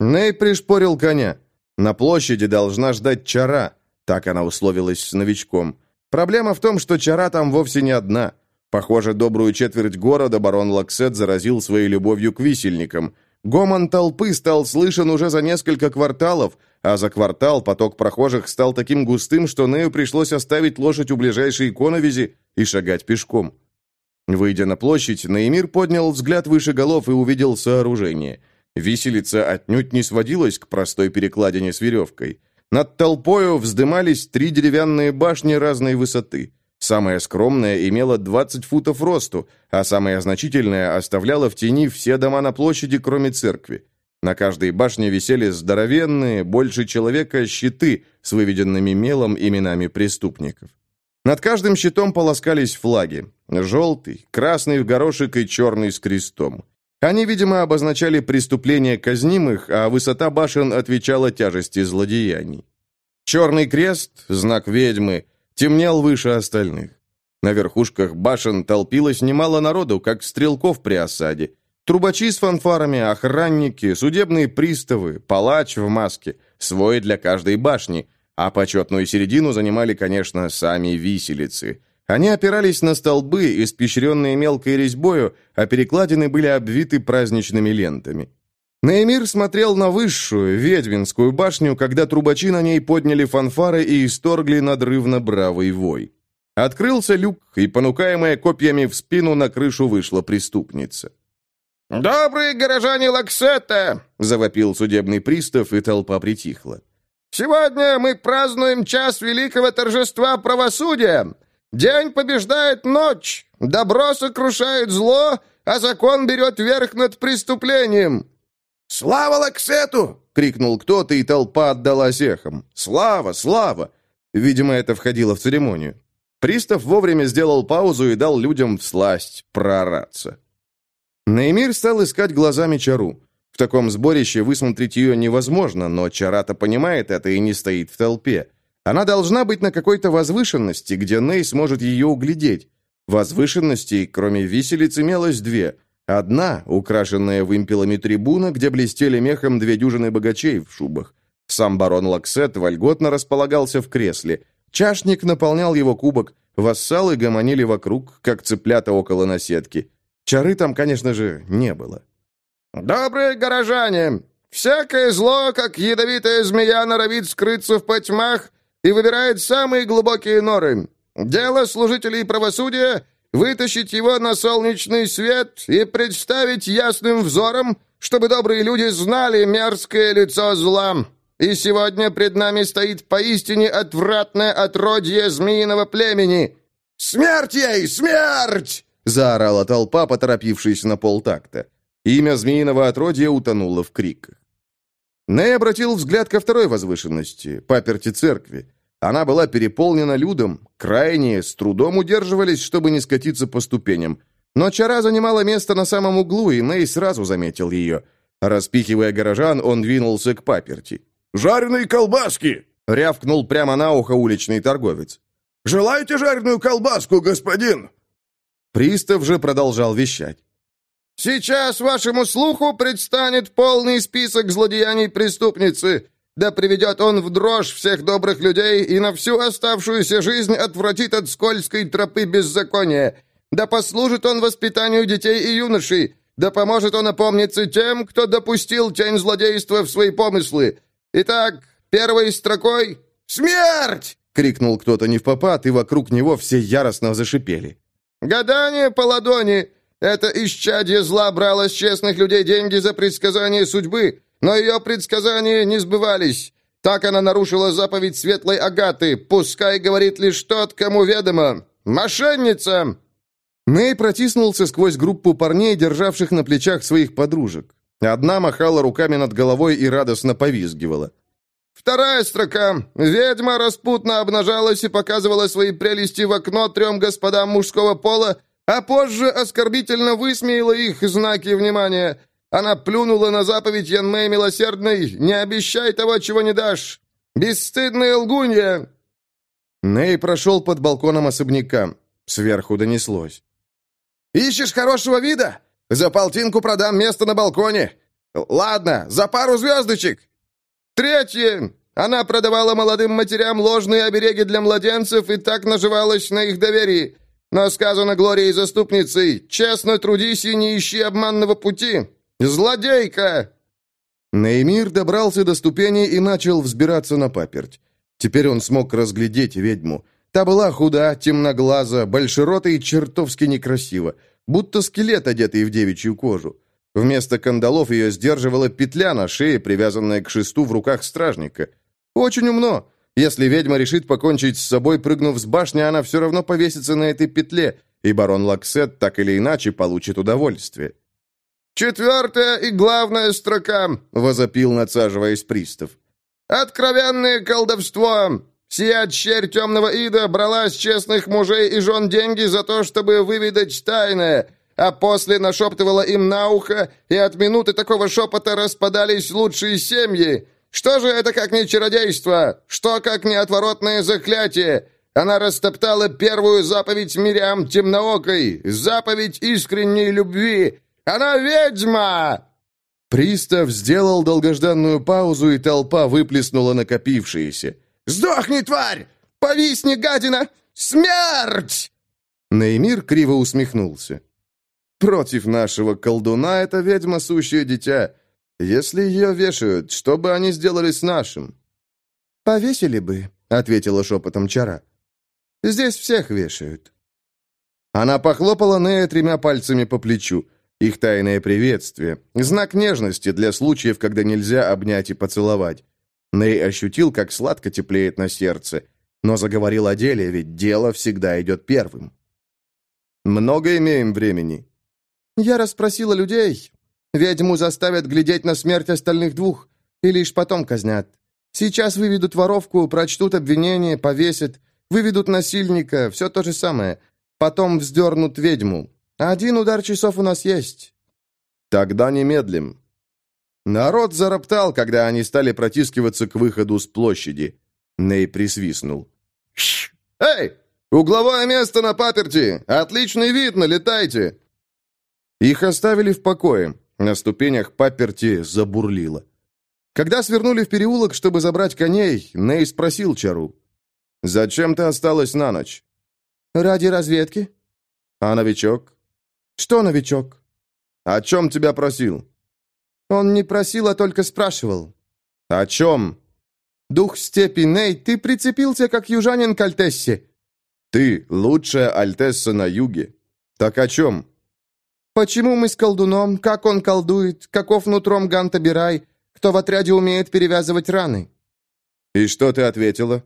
Ней пришпорил коня. На площади должна ждать чара, так она условилась с новичком. Проблема в том, что чара там вовсе не одна. Похоже, добрую четверть города барон Лаксет заразил своей любовью к висельникам. Гомон толпы стал слышен уже за несколько кварталов, а за квартал поток прохожих стал таким густым, что Нею пришлось оставить лошадь у ближайшей иконовизи и шагать пешком. Выйдя на площадь, Наимир поднял взгляд выше голов и увидел сооружение. Виселица отнюдь не сводилась к простой перекладине с веревкой. Над толпою вздымались три деревянные башни разной высоты. Самая скромная имела 20 футов росту, а самая значительная оставляла в тени все дома на площади, кроме церкви. На каждой башне висели здоровенные, больше человека, щиты с выведенными мелом именами преступников. Над каждым щитом полоскались флаги. Желтый, красный в горошек и черный с крестом. Они, видимо, обозначали преступления казнимых, а высота башен отвечала тяжести злодеяний. Черный крест, знак ведьмы, темнел выше остальных. На верхушках башен толпилось немало народу, как стрелков при осаде. Трубачи с фанфарами, охранники, судебные приставы, палач в маске, свой для каждой башни – а почетную середину занимали, конечно, сами виселицы. Они опирались на столбы, испещренные мелкой резьбою, а перекладины были обвиты праздничными лентами. Наэмир смотрел на высшую, ведьминскую башню, когда трубачи на ней подняли фанфары и исторгли надрывно бравый вой. Открылся люк, и, понукаемая копьями в спину, на крышу вышла преступница. «Добрые горожане Лаксета!» — завопил судебный пристав, и толпа притихла. Сегодня мы празднуем час великого торжества правосудия. День побеждает ночь, добро сокрушает зло, а закон берет верх над преступлением». «Слава Лаксету!» — крикнул кто-то, и толпа отдалась эхом. «Слава! Слава!» Видимо, это входило в церемонию. Пристав вовремя сделал паузу и дал людям всласть проораться. Наимир стал искать глазами Чару. В таком сборище высмотреть ее невозможно, но Чарата понимает это и не стоит в толпе. Она должна быть на какой-то возвышенности, где Ней сможет ее углядеть. Возвышенностей, кроме виселиц, имелось две. Одна, украшенная вымпелами трибуна, где блестели мехом две дюжины богачей в шубах. Сам барон Лаксет вольготно располагался в кресле. Чашник наполнял его кубок, вассалы гомонили вокруг, как цыплята около наседки. Чары там, конечно же, не было. «Добрые горожане! Всякое зло, как ядовитая змея, норовит скрыться в потьмах и выбирает самые глубокие норы. Дело служителей правосудия — вытащить его на солнечный свет и представить ясным взором, чтобы добрые люди знали мерзкое лицо зла. И сегодня пред нами стоит поистине отвратное отродье змеиного племени. Смерть ей! Смерть!» — заорала толпа, поторопившись на полтакта. Имя змеиного отродья утонуло в криках. Ней обратил взгляд ко второй возвышенности, паперти церкви. Она была переполнена людом, крайние с трудом удерживались, чтобы не скатиться по ступеням. Но чара занимала место на самом углу, и Ней сразу заметил ее. Распихивая горожан, он двинулся к паперти. «Жареные колбаски!» — рявкнул прямо на ухо уличный торговец. «Желаете жареную колбаску, господин?» Пристав же продолжал вещать. Сейчас вашему слуху предстанет полный список злодеяний преступницы. Да приведет он в дрожь всех добрых людей и на всю оставшуюся жизнь отвратит от скользкой тропы беззакония. Да послужит он воспитанию детей и юношей. Да поможет он опомниться тем, кто допустил тень злодейства в свои помыслы. Итак, первой строкой «Смерть!» — крикнул кто-то не в попад, и вокруг него все яростно зашипели. «Гадание по ладони!» Это исчадие зла брало с честных людей деньги за предсказание судьбы. Но ее предсказания не сбывались. Так она нарушила заповедь светлой Агаты, пускай говорит лишь тот, кому ведомо. Мошенница!» Мэй протиснулся сквозь группу парней, державших на плечах своих подружек. Одна махала руками над головой и радостно повизгивала. Вторая строка. Ведьма распутно обнажалась и показывала свои прелести в окно трем господам мужского пола, а позже оскорбительно высмеяла их знаки внимания. Она плюнула на заповедь Янмэй Милосердной «Не обещай того, чего не дашь». «Бесстыдная лгунья!» Ней прошел под балконом особняка. Сверху донеслось. «Ищешь хорошего вида? За полтинку продам место на балконе. Ладно, за пару звездочек. Третье. Она продавала молодым матерям ложные обереги для младенцев и так наживалась на их доверии. Но сказано Глорией заступницей, честно трудись и не ищи обманного пути. Злодейка!» Неймир добрался до ступени и начал взбираться на паперть. Теперь он смог разглядеть ведьму. Та была худа, темноглаза, большерота и чертовски некрасива, будто скелет, одетый в девичью кожу. Вместо кандалов ее сдерживала петля на шее, привязанная к шесту в руках стражника. Очень умно. Если ведьма решит покончить с собой, прыгнув с башни, она все равно повесится на этой петле, и барон Лаксет так или иначе получит удовольствие. «Четвертая и главная строка», — возопил, надсаживаясь пристав. «Откровенное колдовство! Сия черь темного ида брала с честных мужей и жен деньги за то, чтобы выведать тайное, а после нашептывала им на ухо, и от минуты такого шепота распадались лучшие семьи. Что же это как не чародейство? Что как не отворотное заклятие? Она растоптала первую заповедь Мириам Темноокой, заповедь искренней любви, она ведьма!» Пристав сделал долгожданную паузу, и толпа выплеснула накопившиеся. «Сдохни, тварь! Повисни, гадина! Смерть!» Неймир криво усмехнулся. «Против нашего колдуна это ведьма сущее дитя. Если ее вешают, что бы они сделали с нашим?» «Повесили бы», — ответила шепотом чара. «Здесь всех вешают». Она похлопала Нея тремя пальцами по плечу. Их тайное приветствие. Знак нежности для случаев, когда нельзя обнять и поцеловать. Ней ощутил, как сладко теплеет на сердце, но заговорил о деле, ведь дело всегда идет первым. «Много имеем времени?» «Я расспросила людей. Ведьму заставят глядеть на смерть остальных двух, и лишь потом казнят. Сейчас выведут воровку, прочтут обвинение, повесят, выведут насильника, все то же самое. Потом вздернут ведьму, один удар часов у нас есть. Тогда немедлим. Народ зароптал, когда они стали протискиваться к выходу с площади. Ней присвистнул. «Эй, угловое место на паперти! Отличный вид, налетайте!» Их оставили в покое. На ступенях паперти забурлило. Когда свернули в переулок, чтобы забрать коней, Ней спросил Чару. «Зачем ты осталась на ночь?» «Ради разведки». «А новичок?» «Что, новичок?» «О чем тебя просил?» «Он не просил, а только спрашивал». «О чем?» «Дух степи, Ней, ты прицепился, как южанин к Альтессе». «Ты лучшая Альтесса на юге. Так о чем?» «Почему мы с колдуном? Как он колдует? Каков нутром Ганта-Бирай? Кто в отряде умеет перевязывать раны?» «И что ты ответила?»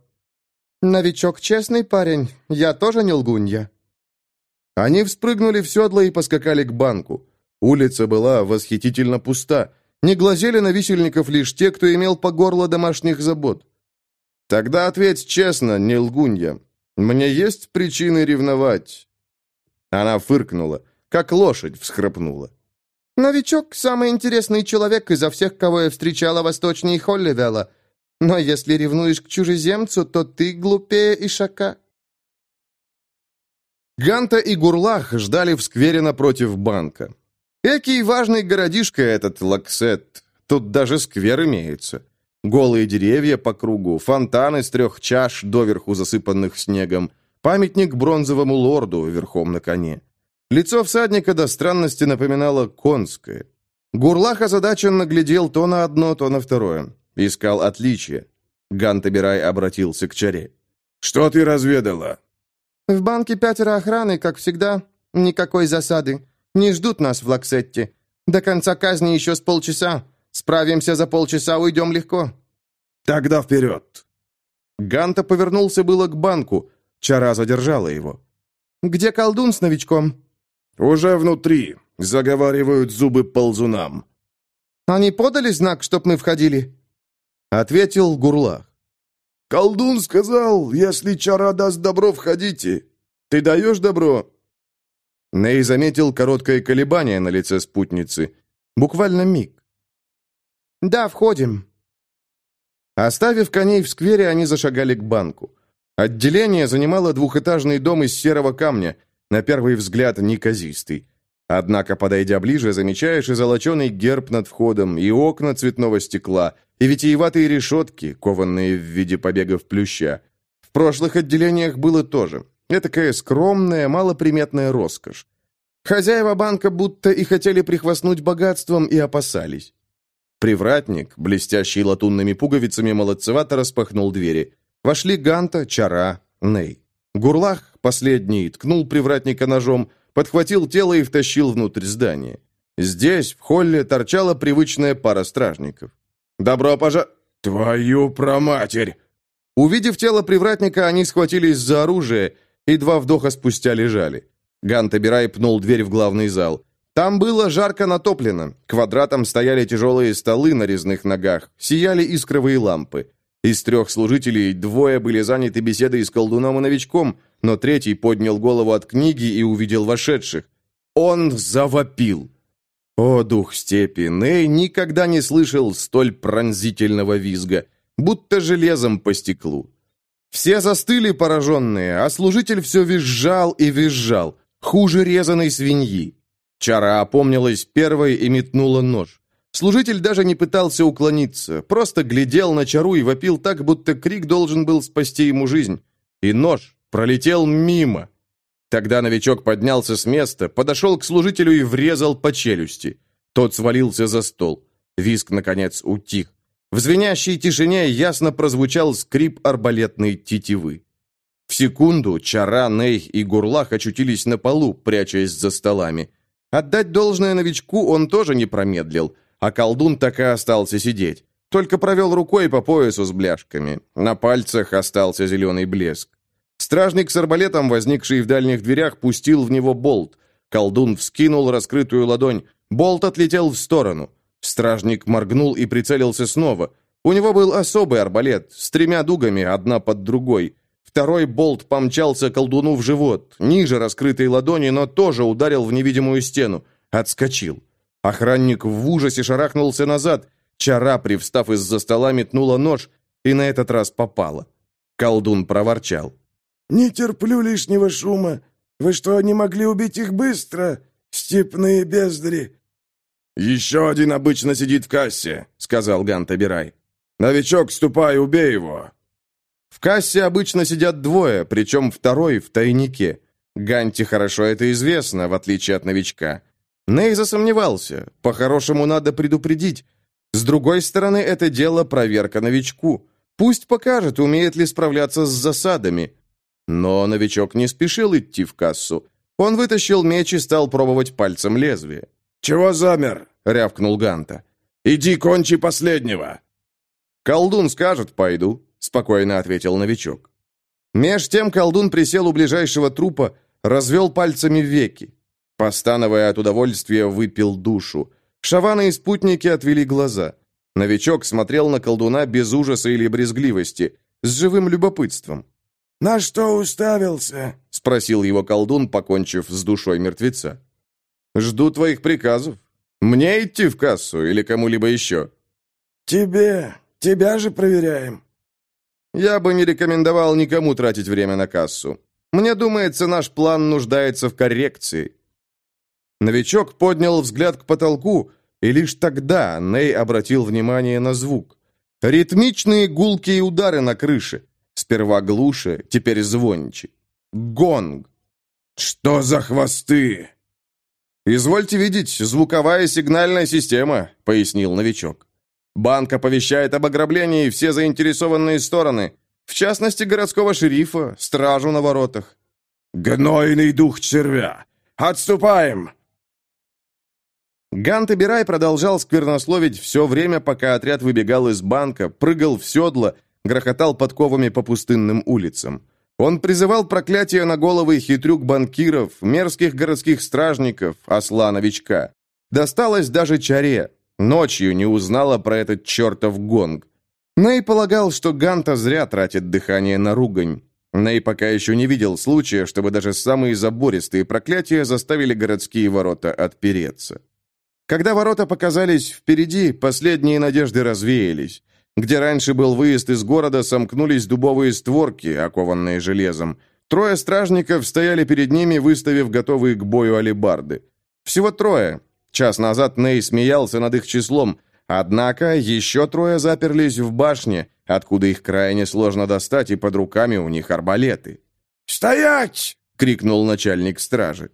«Новичок честный парень. Я тоже не лгунья». Они вспрыгнули в седло и поскакали к банку. Улица была восхитительно пуста. Не глазели на висельников лишь те, кто имел по горло домашних забот. «Тогда ответь честно, не лгунья. Мне есть причины ревновать?» Она фыркнула, как лошадь всхрапнула. «Новичок — самый интересный человек изо всех, кого я встречала восточнее Холливелла. Но если ревнуешь к чужеземцу, то ты глупее Ишака». Ганта и Гурлах ждали в сквере напротив банка. Экий важный городишко этот Лаксет. Тут даже сквер имеется. Голые деревья по кругу, фонтан из трех чаш, доверху засыпанных снегом, памятник бронзовому лорду верхом на коне. Лицо всадника до странности напоминало конское. Гурлах озадаченно глядел то на одно, то на второе. Искал отличия. Гантабирай обратился к чаре. «Что ты разведала?» В банке пятеро охраны, как всегда. Никакой засады. Не ждут нас в Лаксетте. До конца казни еще с полчаса. Справимся за полчаса, уйдем легко». «Тогда вперед!» Ганта повернулся было к банку. Чара задержала его. «Где колдун с новичком?» «Уже внутри. Заговаривают зубы ползунам». «Они подали знак, чтоб мы входили?» Ответил Гурлах. «Колдун сказал, если чара даст добро, входите. Ты даешь добро?» Ней заметил короткое колебание на лице спутницы. Буквально миг. «Да, входим». Оставив коней в сквере, они зашагали к банку. Отделение занимало двухэтажный дом из серого камня, на первый взгляд неказистый. Однако, подойдя ближе, замечаешь и золоченый герб над входом, и окна цветного стекла, и витиеватые решетки, кованные в виде побегов плюща. В прошлых отделениях было тоже. Этакая скромная, малоприметная роскошь. Хозяева банка будто и хотели прихвастнуть богатством и опасались. Привратник, блестящий латунными пуговицами, молодцевато распахнул двери. Вошли Ганта, Чара, Ней. Гурлах, последний, ткнул привратника ножом, подхватил тело и втащил внутрь здания. Здесь, в холле, торчала привычная пара стражников. «Добро пожа...» «Твою проматерь!» Увидев тело привратника, они схватились за оружие и два вдоха спустя лежали. Ганта Бирай пнул дверь в главный зал. Там было жарко натоплено. Квадратом стояли тяжелые столы на резных ногах, сияли искровые лампы. Из трех служителей двое были заняты беседой с колдуном и новичком, но третий поднял голову от книги и увидел вошедших. Он завопил. О, дух степи, Ней никогда не слышал столь пронзительного визга, будто железом по стеклу. Все застыли пораженные, а служитель все визжал и визжал, хуже резаной свиньи. Чара опомнилась первой и метнула нож. Служитель даже не пытался уклониться, просто глядел на Чару и вопил так, будто крик должен был спасти ему жизнь. И нож пролетел мимо. Тогда новичок поднялся с места, подошел к служителю и врезал по челюсти. Тот свалился за стол. Виск, наконец, утих. В звенящей тишине ясно прозвучал скрип арбалетной тетивы. В секунду Чара, Ней и Гурлах очутились на полу, прячась за столами. Отдать должное новичку он тоже не промедлил, а колдун так и остался сидеть. Только провел рукой по поясу с бляшками. На пальцах остался зеленый блеск. Стражник с арбалетом, возникший в дальних дверях, пустил в него болт. Колдун вскинул раскрытую ладонь. Болт отлетел в сторону. Стражник моргнул и прицелился снова. У него был особый арбалет, с тремя дугами, одна под другой. Второй болт помчался колдуну в живот, ниже раскрытой ладони, но тоже ударил в невидимую стену. Отскочил. Охранник в ужасе шарахнулся назад. Чара, привстав из-за стола, метнула нож и на этот раз попала. Колдун проворчал. «Не терплю лишнего шума. Вы что, не могли убить их быстро? Степные бездари!» «Еще один обычно сидит в кассе», — сказал Ганта Бирай. «Новичок, ступай, убей его». В кассе обычно сидят двое, причем второй в тайнике. Ганте хорошо это известно, в отличие от новичка. Ней засомневался. По-хорошему надо предупредить. С другой стороны, это дело проверка новичку. Пусть покажет, умеет ли справляться с засадами. Но новичок не спешил идти в кассу. Он вытащил меч и стал пробовать пальцем лезвие. «Чего замер?» — рявкнул Ганта. «Иди кончи последнего!» «Колдун скажет, пойду», — спокойно ответил новичок. Меж тем колдун присел у ближайшего трупа, развел пальцами веки. Постановая от удовольствия, выпил душу. Шаваны и спутники отвели глаза. Новичок смотрел на колдуна без ужаса или брезгливости, с живым любопытством. «На что уставился?» — спросил его колдун, покончив с душой мертвеца. «Жду твоих приказов. Мне идти в кассу или кому-либо еще?» «Тебе. Тебя же проверяем». «Я бы не рекомендовал никому тратить время на кассу. Мне думается, наш план нуждается в коррекции». Новичок поднял взгляд к потолку, и лишь тогда Ней обратил внимание на звук. Ритмичные гулкие удары на крыше. Сперва глуше, теперь звонче. Гонг. «Что за хвосты?» «Извольте видеть, звуковая сигнальная система», — пояснил новичок. «Банк оповещает об ограблении все заинтересованные стороны, в частности, городского шерифа, стражу на воротах». «Гнойный дух червя! Отступаем!» Гант Бирай продолжал сквернословить все время, пока отряд выбегал из банка, прыгал в седло, грохотал подковами по пустынным улицам. Он призывал проклятие на головы хитрюк банкиров, мерзких городских стражников, осла-новичка. Досталось даже Чаре. Ночью не узнала про этот чертов гонг. Ней полагал, что Ганта зря тратит дыхание на ругань. Ней пока еще не видел случая, чтобы даже самые забористые проклятия заставили городские ворота отпереться. Когда ворота показались впереди, последние надежды развеялись. Где раньше был выезд из города, сомкнулись дубовые створки, окованные железом. Трое стражников стояли перед ними, выставив готовые к бою алебарды. Всего трое. Час назад Ней смеялся над их числом, однако еще трое заперлись в башне, откуда их крайне сложно достать, и под руками у них арбалеты. «Стоять!» — крикнул начальник стражи.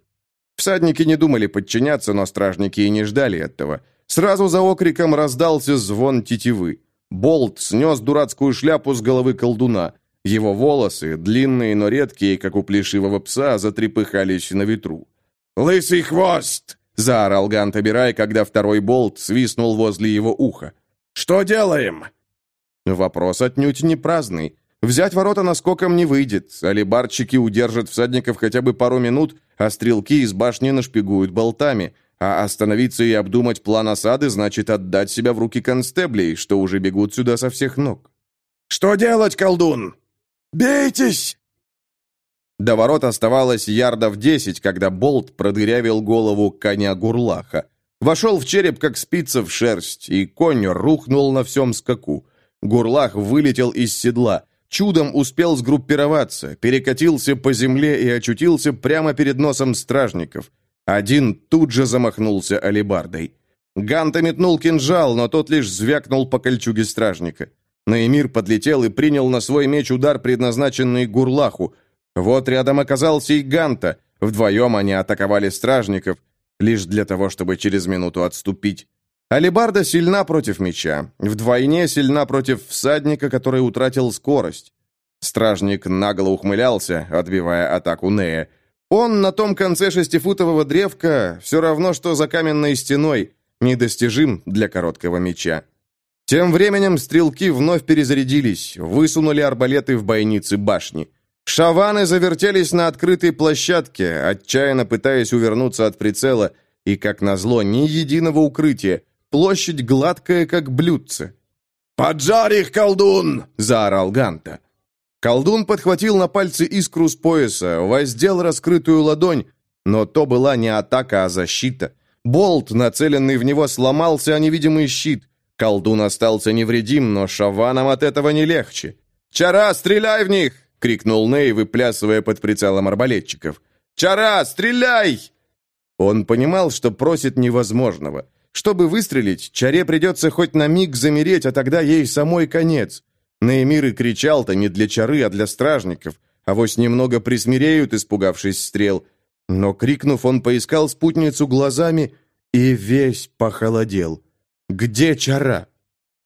Всадники не думали подчиняться, но стражники и не ждали этого. Сразу за окриком раздался звон тетивы. Болт снес дурацкую шляпу с головы колдуна. Его волосы, длинные, но редкие, как у плешивого пса, затрепыхались на ветру. «Лысый хвост!» — заорал Гант Абирай, когда второй болт свистнул возле его уха. «Что делаем?» Вопрос отнюдь не праздный. Взять ворота наскоком не выйдет. Алибарчики удержат всадников хотя бы пару минут, а стрелки из башни нашпигуют болтами. А остановиться и обдумать план осады значит отдать себя в руки констеблей, что уже бегут сюда со всех ног. «Что делать, колдун?» «Бейтесь!» До ворот оставалось ярдов десять, когда болт продырявил голову коня Гурлаха. Вошел в череп, как спица в шерсть, и конь рухнул на всем скаку. Гурлах вылетел из седла, чудом успел сгруппироваться, перекатился по земле и очутился прямо перед носом стражников – один тут же замахнулся алебардой. Ганта метнул кинжал, но тот лишь звякнул по кольчуге стражника. Наимир подлетел и принял на свой меч удар, предназначенный Гурлаху. Вот рядом оказался и Ганта. Вдвоем они атаковали стражников, лишь для того, чтобы через минуту отступить. Алибарда сильна против меча, вдвойне сильна против всадника, который утратил скорость. Стражник нагло ухмылялся, отбивая атаку Нея. Он на том конце шестифутового древка все равно, что за каменной стеной, недостижим для короткого меча. Тем временем стрелки вновь перезарядились, высунули арбалеты в бойницы башни. Шаваны завертелись на открытой площадке, отчаянно пытаясь увернуться от прицела, и, как назло, ни единого укрытия, площадь гладкая, как блюдце. «Поджарь их, колдун!» — заорал Ганта. Колдун подхватил на пальцы искру с пояса, воздел раскрытую ладонь, но то была не атака, а защита. Болт, нацеленный в него, сломался о невидимый щит. Колдун остался невредим, но шаванам от этого не легче. «Чара, стреляй в них!» — крикнул Ней, выплясывая под прицелом арбалетчиков. «Чара, стреляй!» Он понимал, что просит невозможного. Чтобы выстрелить, Чаре придется хоть на миг замереть, а тогда ей самой конец. Наэмир и кричал-то не для чары, а для стражников. Авось немного присмиреют, испугавшись стрел. Но, крикнув, он поискал спутницу глазами и весь похолодел. «Где чара?»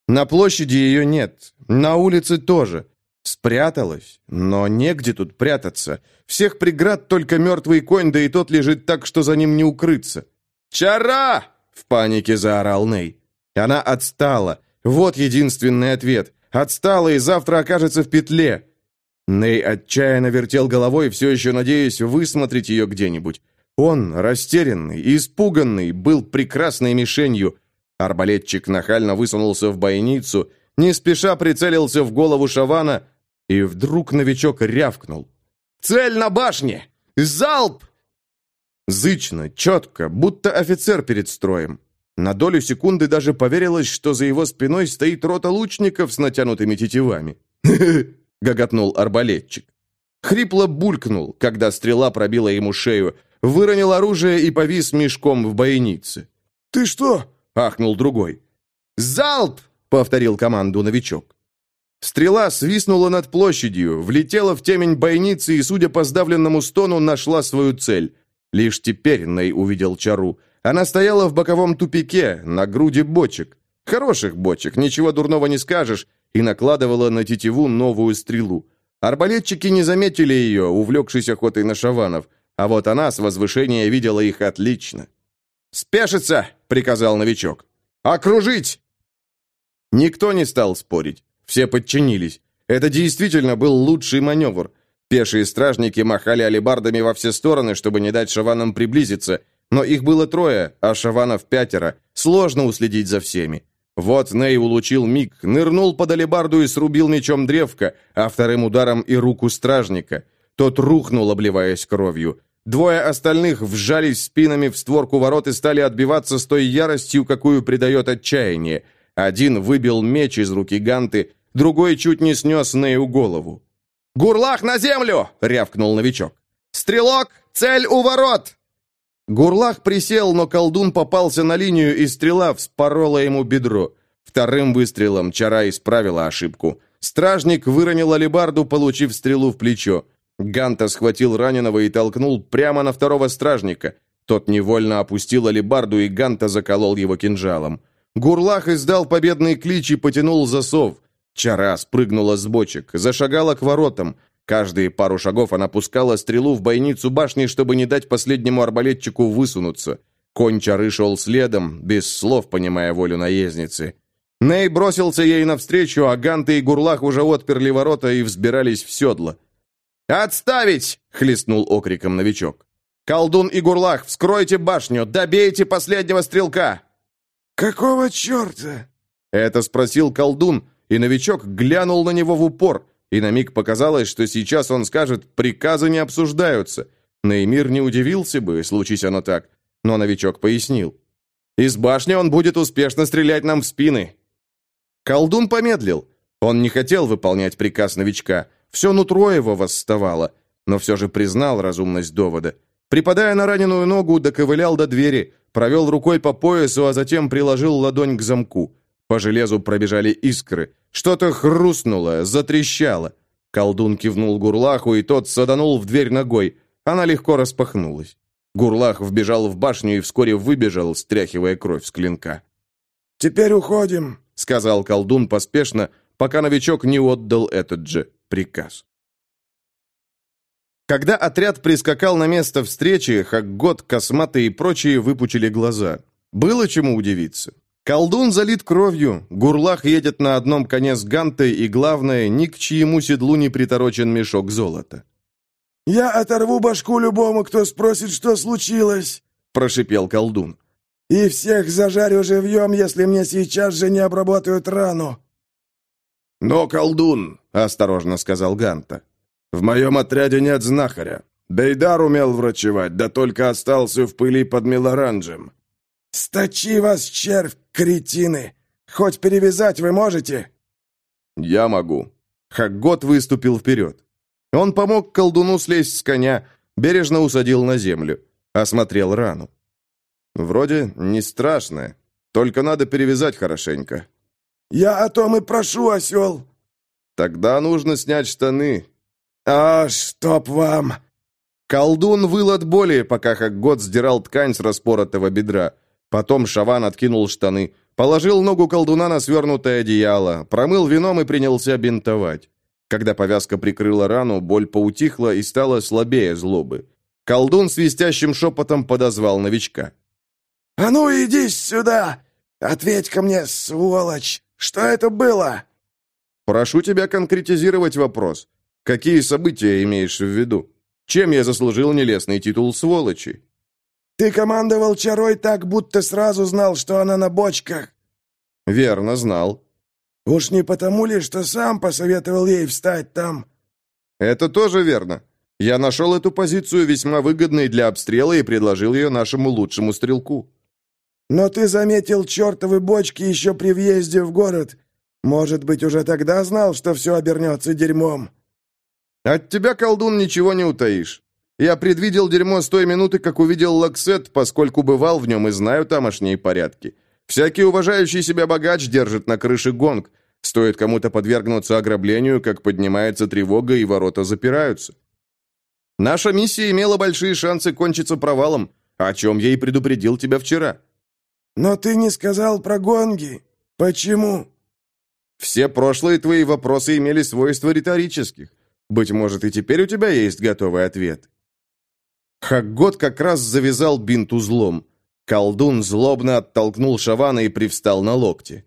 На площади ее нет, на улице тоже. Спряталась, но негде тут прятаться. Всех преград только мертвый конь, да и тот лежит так, что за ним не укрыться. «Чара!» — в панике заорал Ней. Она отстала. Вот единственный ответ. Отстала и завтра окажется в петле. Ней отчаянно вертел головой, все еще надеясь высмотреть ее где-нибудь. Он, растерянный, испуганный, был прекрасной мишенью. Арбалетчик нахально высунулся в бойницу, не спеша прицелился в голову Шавана, и вдруг новичок рявкнул. «Цель на башне! Залп!» Зычно, четко, будто офицер перед строем. На долю секунды даже поверилось, что за его спиной стоит рота лучников с натянутыми тетивами. гоготнул арбалетчик. Хрипло булькнул, когда стрела пробила ему шею, выронил оружие и повис мешком в бойнице. «Ты что?» — ахнул другой. «Залп!» — повторил команду новичок. Стрела свистнула над площадью, влетела в темень бойницы и, судя по сдавленному стону, нашла свою цель. Лишь теперь Ней увидел чару. Она стояла в боковом тупике, на груди бочек. Хороших бочек, ничего дурного не скажешь, и накладывала на тетиву новую стрелу. Арбалетчики не заметили ее, увлекшись охотой на шаванов, а вот она с возвышения видела их отлично. «Спешится!» — приказал новичок. «Окружить!» Никто не стал спорить. Все подчинились. Это действительно был лучший маневр. Пешие стражники махали алебардами во все стороны, чтобы не дать шаванам приблизиться, но их было трое, а шаванов пятеро. Сложно уследить за всеми. Вот Ней улучил миг, нырнул под алебарду и срубил мечом древко, а вторым ударом и руку стражника. Тот рухнул, обливаясь кровью. Двое остальных вжались спинами в створку ворот и стали отбиваться с той яростью, какую придает отчаяние. Один выбил меч из руки Ганты, другой чуть не снес Нею голову. «Гурлах на землю!» — рявкнул новичок. «Стрелок! Цель у ворот!» Гурлах присел, но колдун попался на линию, и стрела вспорола ему бедро. Вторым выстрелом чара исправила ошибку. Стражник выронил алебарду, получив стрелу в плечо. Ганта схватил раненого и толкнул прямо на второго стражника. Тот невольно опустил алебарду, и Ганта заколол его кинжалом. Гурлах издал победный клич и потянул засов. Чара спрыгнула с бочек, зашагала к воротам. Каждые пару шагов она пускала стрелу в бойницу башни, чтобы не дать последнему арбалетчику высунуться. Конь Чары шел следом, без слов понимая волю наездницы. Ней бросился ей навстречу, а Ганты и Гурлах уже отперли ворота и взбирались в седло. «Отставить!» — хлестнул окриком новичок. «Колдун и Гурлах, вскройте башню, добейте последнего стрелка!» «Какого черта?» — это спросил колдун, и новичок глянул на него в упор, и на миг показалось, что сейчас он скажет «приказы не обсуждаются». Неймир не удивился бы, случись оно так, но новичок пояснил. «Из башни он будет успешно стрелять нам в спины». Колдун помедлил. Он не хотел выполнять приказ новичка. Все нутро его восставало, но все же признал разумность довода. Припадая на раненую ногу, доковылял до двери, провел рукой по поясу, а затем приложил ладонь к замку. По железу пробежали искры. Что-то хрустнуло, затрещало. Колдун кивнул Гурлаху, и тот саданул в дверь ногой. Она легко распахнулась. Гурлах вбежал в башню и вскоре выбежал, стряхивая кровь с клинка. «Теперь уходим», — сказал колдун поспешно, пока новичок не отдал этот же приказ. Когда отряд прискакал на место встречи, Хаггот, Косматый и прочие выпучили глаза. Было чему удивиться. Колдун залит кровью, Гурлах едет на одном коне с Гантой, и, главное, ни к чьему седлу не приторочен мешок золота. «Я оторву башку любому, кто спросит, что случилось», — прошипел колдун. «И всех зажарю живьем, если мне сейчас же не обработают рану». «Но, колдун», — осторожно сказал Ганта, — «в моем отряде нет знахаря. Бейдар умел врачевать, да только остался в пыли под мелоранжем. «Сточи вас, червь, кретины! Хоть перевязать вы можете?» «Я могу». Хаггот выступил вперед. Он помог колдуну слезть с коня, бережно усадил на землю, осмотрел рану. «Вроде не страшная, только надо перевязать хорошенько». «Я о том и прошу, осел!» «Тогда нужно снять штаны». «А, чтоб вам!» Колдун выл от боли, пока Хаггот сдирал ткань с распоротого бедра. Потом Шаван откинул штаны, положил ногу колдуна на свернутое одеяло, промыл вином и принялся бинтовать. Когда повязка прикрыла рану, боль поутихла и стала слабее злобы. Колдун свистящим шепотом подозвал новичка. «А ну, иди сюда! ответь ко мне, сволочь! Что это было?» «Прошу тебя конкретизировать вопрос. Какие события имеешь в виду? Чем я заслужил нелестный титул сволочи?» Ты командовал чарой так, будто сразу знал, что она на бочках. Верно, знал. Уж не потому ли, что сам посоветовал ей встать там? Это тоже верно. Я нашел эту позицию весьма выгодной для обстрела и предложил ее нашему лучшему стрелку. Но ты заметил чертовы бочки еще при въезде в город. Может быть, уже тогда знал, что все обернется дерьмом. От тебя, колдун, ничего не утаишь. Я предвидел дерьмо с той минуты, как увидел Лаксет, поскольку бывал в нем и знаю тамошние порядки. Всякий уважающий себя богач держит на крыше гонг. Стоит кому-то подвергнуться ограблению, как поднимается тревога и ворота запираются. Наша миссия имела большие шансы кончиться провалом, о чем я и предупредил тебя вчера. Но ты не сказал про гонги. Почему? Все прошлые твои вопросы имели свойства риторических. Быть может, и теперь у тебя есть готовый ответ. Хаггот как раз завязал бинт узлом. Колдун злобно оттолкнул Шавана и привстал на локте.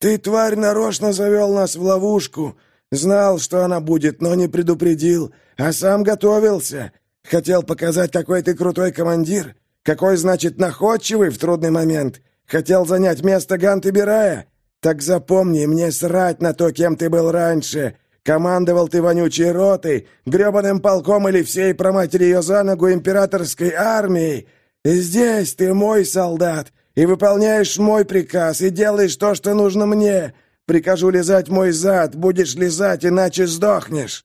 «Ты, тварь, нарочно завел нас в ловушку. Знал, что она будет, но не предупредил, а сам готовился. Хотел показать, какой ты крутой командир, какой, значит, находчивый в трудный момент. Хотел занять место Ганты Бирая. Так запомни, мне срать на то, кем ты был раньше. Командовал ты вонючей ротой, гребаным полком или всей проматери ее за ногу императорской армией. Здесь ты мой солдат, и выполняешь мой приказ, и делаешь то, что нужно мне. Прикажу лизать мой зад, будешь лизать, иначе сдохнешь».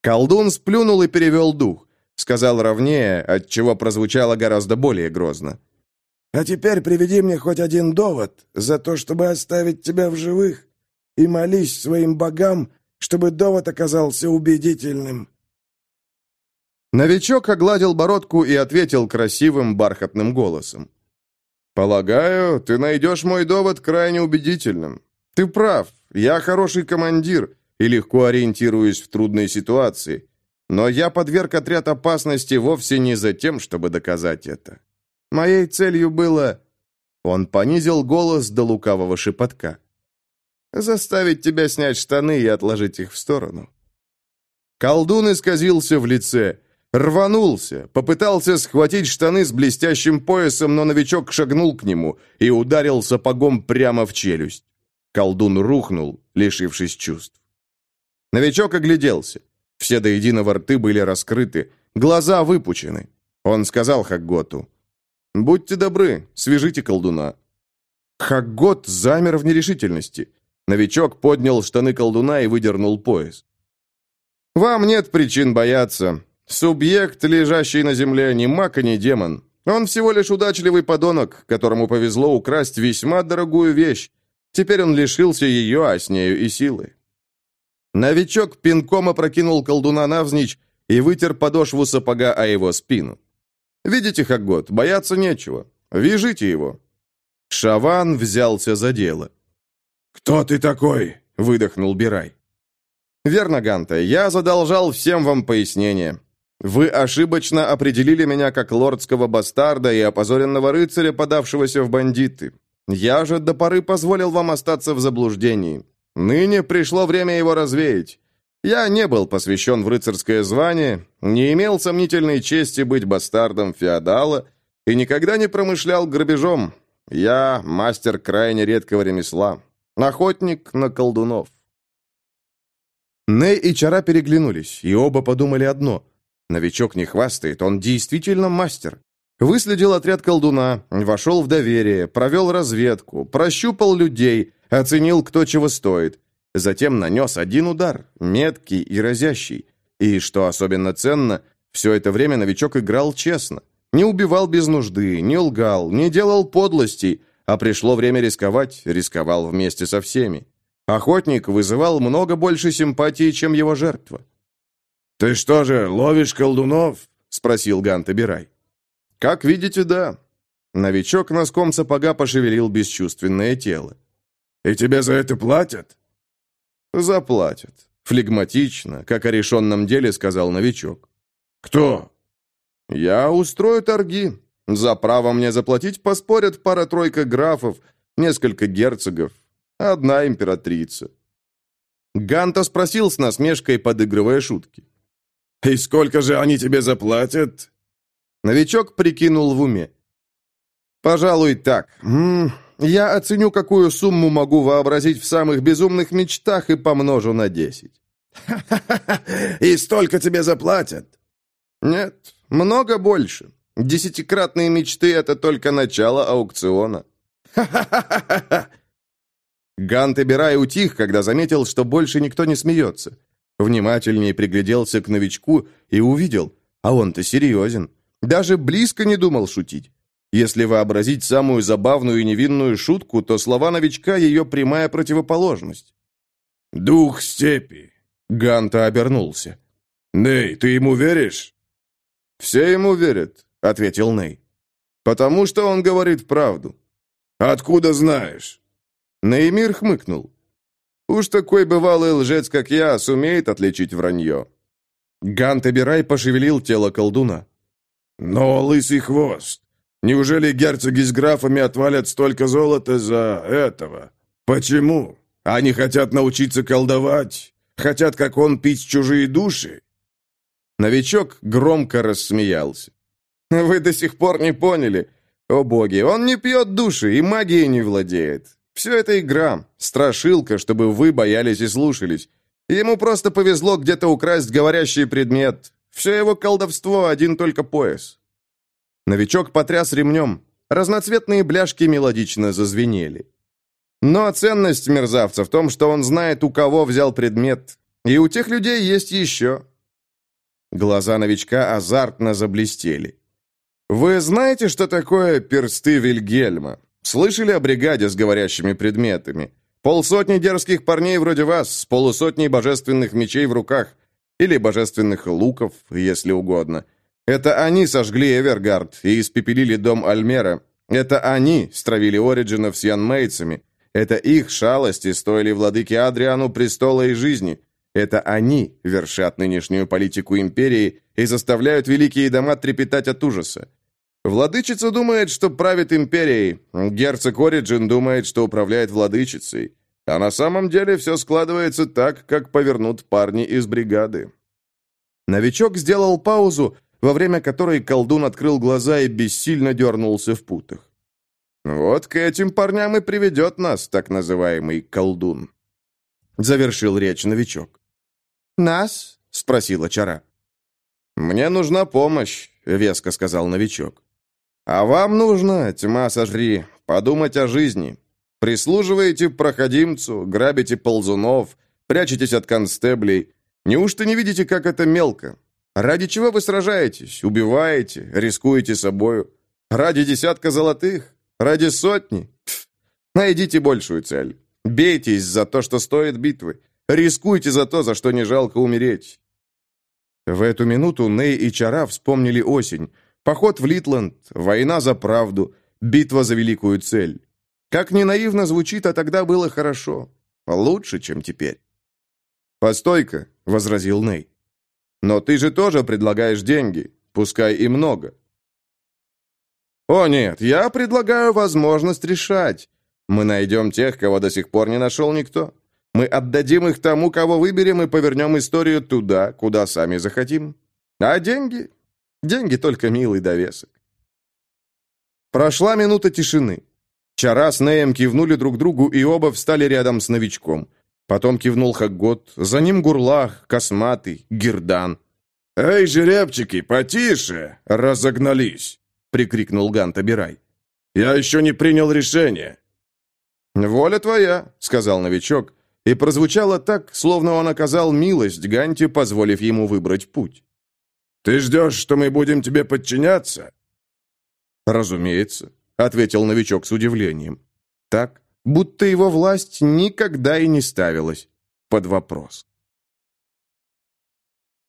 Колдун сплюнул и перевел дух. Сказал ровнее, отчего прозвучало гораздо более грозно. «А теперь приведи мне хоть один довод за то, чтобы оставить тебя в живых, и молись своим богам, чтобы довод оказался убедительным». Новичок огладил бородку и ответил красивым бархатным голосом. «Полагаю, ты найдешь мой довод крайне убедительным. Ты прав, я хороший командир и легко ориентируюсь в трудной ситуации. Но я подверг отряд опасности вовсе не за тем, чтобы доказать это. Моей целью было...» Он понизил голос до лукавого шепотка. «Заставить тебя снять штаны и отложить их в сторону». Колдун исказился в лице, рванулся, попытался схватить штаны с блестящим поясом, но новичок шагнул к нему и ударил сапогом прямо в челюсть. Колдун рухнул, лишившись чувств. Новичок огляделся. Все до единого рты были раскрыты, глаза выпучены. Он сказал Хагготу, «Будьте добры, свяжите колдуна». Хаггот замер в нерешительности. Новичок поднял штаны колдуна и выдернул пояс. «Вам нет причин бояться. Субъект, лежащий на земле, ни маг и ни демон. Он всего лишь удачливый подонок, которому повезло украсть весьма дорогую вещь, Теперь он лишился ее, а с нею и силы. Новичок пинком опрокинул колдуна навзничь и вытер подошву сапога о его спину. «Видите, Хаггот, бояться нечего. Вяжите его». Шаван взялся за дело. «Кто ты такой?» — выдохнул Бирай. «Верно, Ганта, я задолжал всем вам пояснение. Вы ошибочно определили меня как лордского бастарда и опозоренного рыцаря, подавшегося в бандиты. Я же до поры позволил вам остаться в заблуждении. Ныне пришло время его развеять. Я не был посвящен в рыцарское звание, не имел сомнительной чести быть бастардом феодала и никогда не промышлял грабежом. Я мастер крайне редкого ремесла, охотник на колдунов. Ней и Чара переглянулись, и оба подумали одно. Новичок не хвастает, он действительно мастер. Выследил отряд колдуна, вошел в доверие, провел разведку, прощупал людей, оценил, кто чего стоит. Затем нанес один удар, меткий и разящий. И, что особенно ценно, все это время новичок играл честно. Не убивал без нужды, не лгал, не делал подлостей, а пришло время рисковать, рисковал вместе со всеми. Охотник вызывал много больше симпатии, чем его жертва. «Ты что же, ловишь колдунов?» — спросил Ганта Бирай. «Как видите, да». Новичок носком сапога пошевелил бесчувственное тело. «И тебе за это платят?» «Заплатят». Флегматично, как о решенном деле, сказал новичок. «Кто?» «Я устрою торги. За право мне заплатить поспорят пара-тройка графов, несколько герцогов, одна императрица». Ганта спросил с насмешкой, подыгрывая шутки. «И сколько же они тебе заплатят?» Новичок прикинул в уме. «Пожалуй, так. М -м, я оценю, какую сумму могу вообразить в самых безумных мечтах и помножу на десять». И столько тебе заплатят?» «Нет, много больше. Десятикратные мечты — это только начало аукциона». Гант Эбирай утих, когда заметил, что больше никто не смеется. Внимательнее пригляделся к новичку и увидел, а он-то серьезен. Даже близко не думал шутить. Если вообразить самую забавную и невинную шутку, то слова новичка ее прямая противоположность. «Дух степи!» Ганта обернулся. «Ней, ты ему веришь?» «Все ему верят», — ответил Ней. «Потому что он говорит правду». «Откуда знаешь?» Неймир хмыкнул. «Уж такой бывалый лжец, как я, сумеет отличить вранье». Гант Эбирай пошевелил тело колдуна. Но лысый хвост. Неужели герцоги с графами отвалят столько золота за этого? Почему? Они хотят научиться колдовать? Хотят, как он, пить чужие души?» Новичок громко рассмеялся. «Вы до сих пор не поняли. О боги, он не пьет души и магией не владеет. Все это игра, страшилка, чтобы вы боялись и слушались. Ему просто повезло где-то украсть говорящий предмет. Все его колдовство — один только пояс». Новичок потряс ремнем. Разноцветные бляшки мелодично зазвенели. Но ценность мерзавца в том, что он знает, у кого взял предмет. И у тех людей есть еще. Глаза новичка азартно заблестели. «Вы знаете, что такое персты Вильгельма? Слышали о бригаде с говорящими предметами? Полсотни дерзких парней вроде вас, с полусотней божественных мечей в руках. Или божественных луков, если угодно. Это они сожгли Эвергард и испепелили дом Альмера. Это они стравили Ориджинов с янмейцами. Это их шалости стоили владыке Адриану престола и жизни. Это они вершат нынешнюю политику империи и заставляют великие дома трепетать от ужаса. Владычица думает, что правит империей, герцог Ориджин думает, что управляет владычицей. А на самом деле все складывается так, как повернут парни из бригады. Новичок сделал паузу, во время которой колдун открыл глаза и бессильно дернулся в путах. «Вот к этим парням и приведет нас так называемый колдун», — завершил речь новичок. «Нас?» — спросила Чара. «Мне нужна помощь», — веско сказал новичок. «А вам нужно, тьма сожри, подумать о жизни. Прислуживаете проходимцу, грабите ползунов, прячетесь от констеблей. Неужто не видите, как это мелко? Ради чего вы сражаетесь, убиваете, рискуете собою? Ради десятка золотых? Ради сотни? Пф, найдите большую цель. Бейтесь за то, что стоит битвы. Рискуйте за то, за что не жалко умереть. В эту минуту Ней и Чара вспомнили осень. Поход в Литланд, война за правду, битва за великую цель. Как ни наивно звучит, а тогда было хорошо. Лучше, чем теперь. «Постой-ка», — возразил Ней. «Но ты же тоже предлагаешь деньги, пускай и много». «О нет, я предлагаю возможность решать. Мы найдем тех, кого до сих пор не нашел никто. Мы отдадим их тому, кого выберем, и повернем историю туда, куда сами захотим. А деньги? Деньги только милый довесок. Прошла минута тишины. Чара с Неем кивнули друг другу, и оба встали рядом с новичком. Потом кивнул Хаггот, за ним Гурлах, Косматый, Гирдан. «Эй, жеребчики, потише! Разогнались!» — прикрикнул Гант Абирай. «Я еще не принял решение!» «Воля твоя», — сказал новичок, и прозвучало так, словно он оказал милость Ганте, позволив ему выбрать путь. «Ты ждешь, что мы будем тебе подчиняться?» «Разумеется», — ответил новичок с удивлением. Так, будто его власть никогда и не ставилась под вопрос.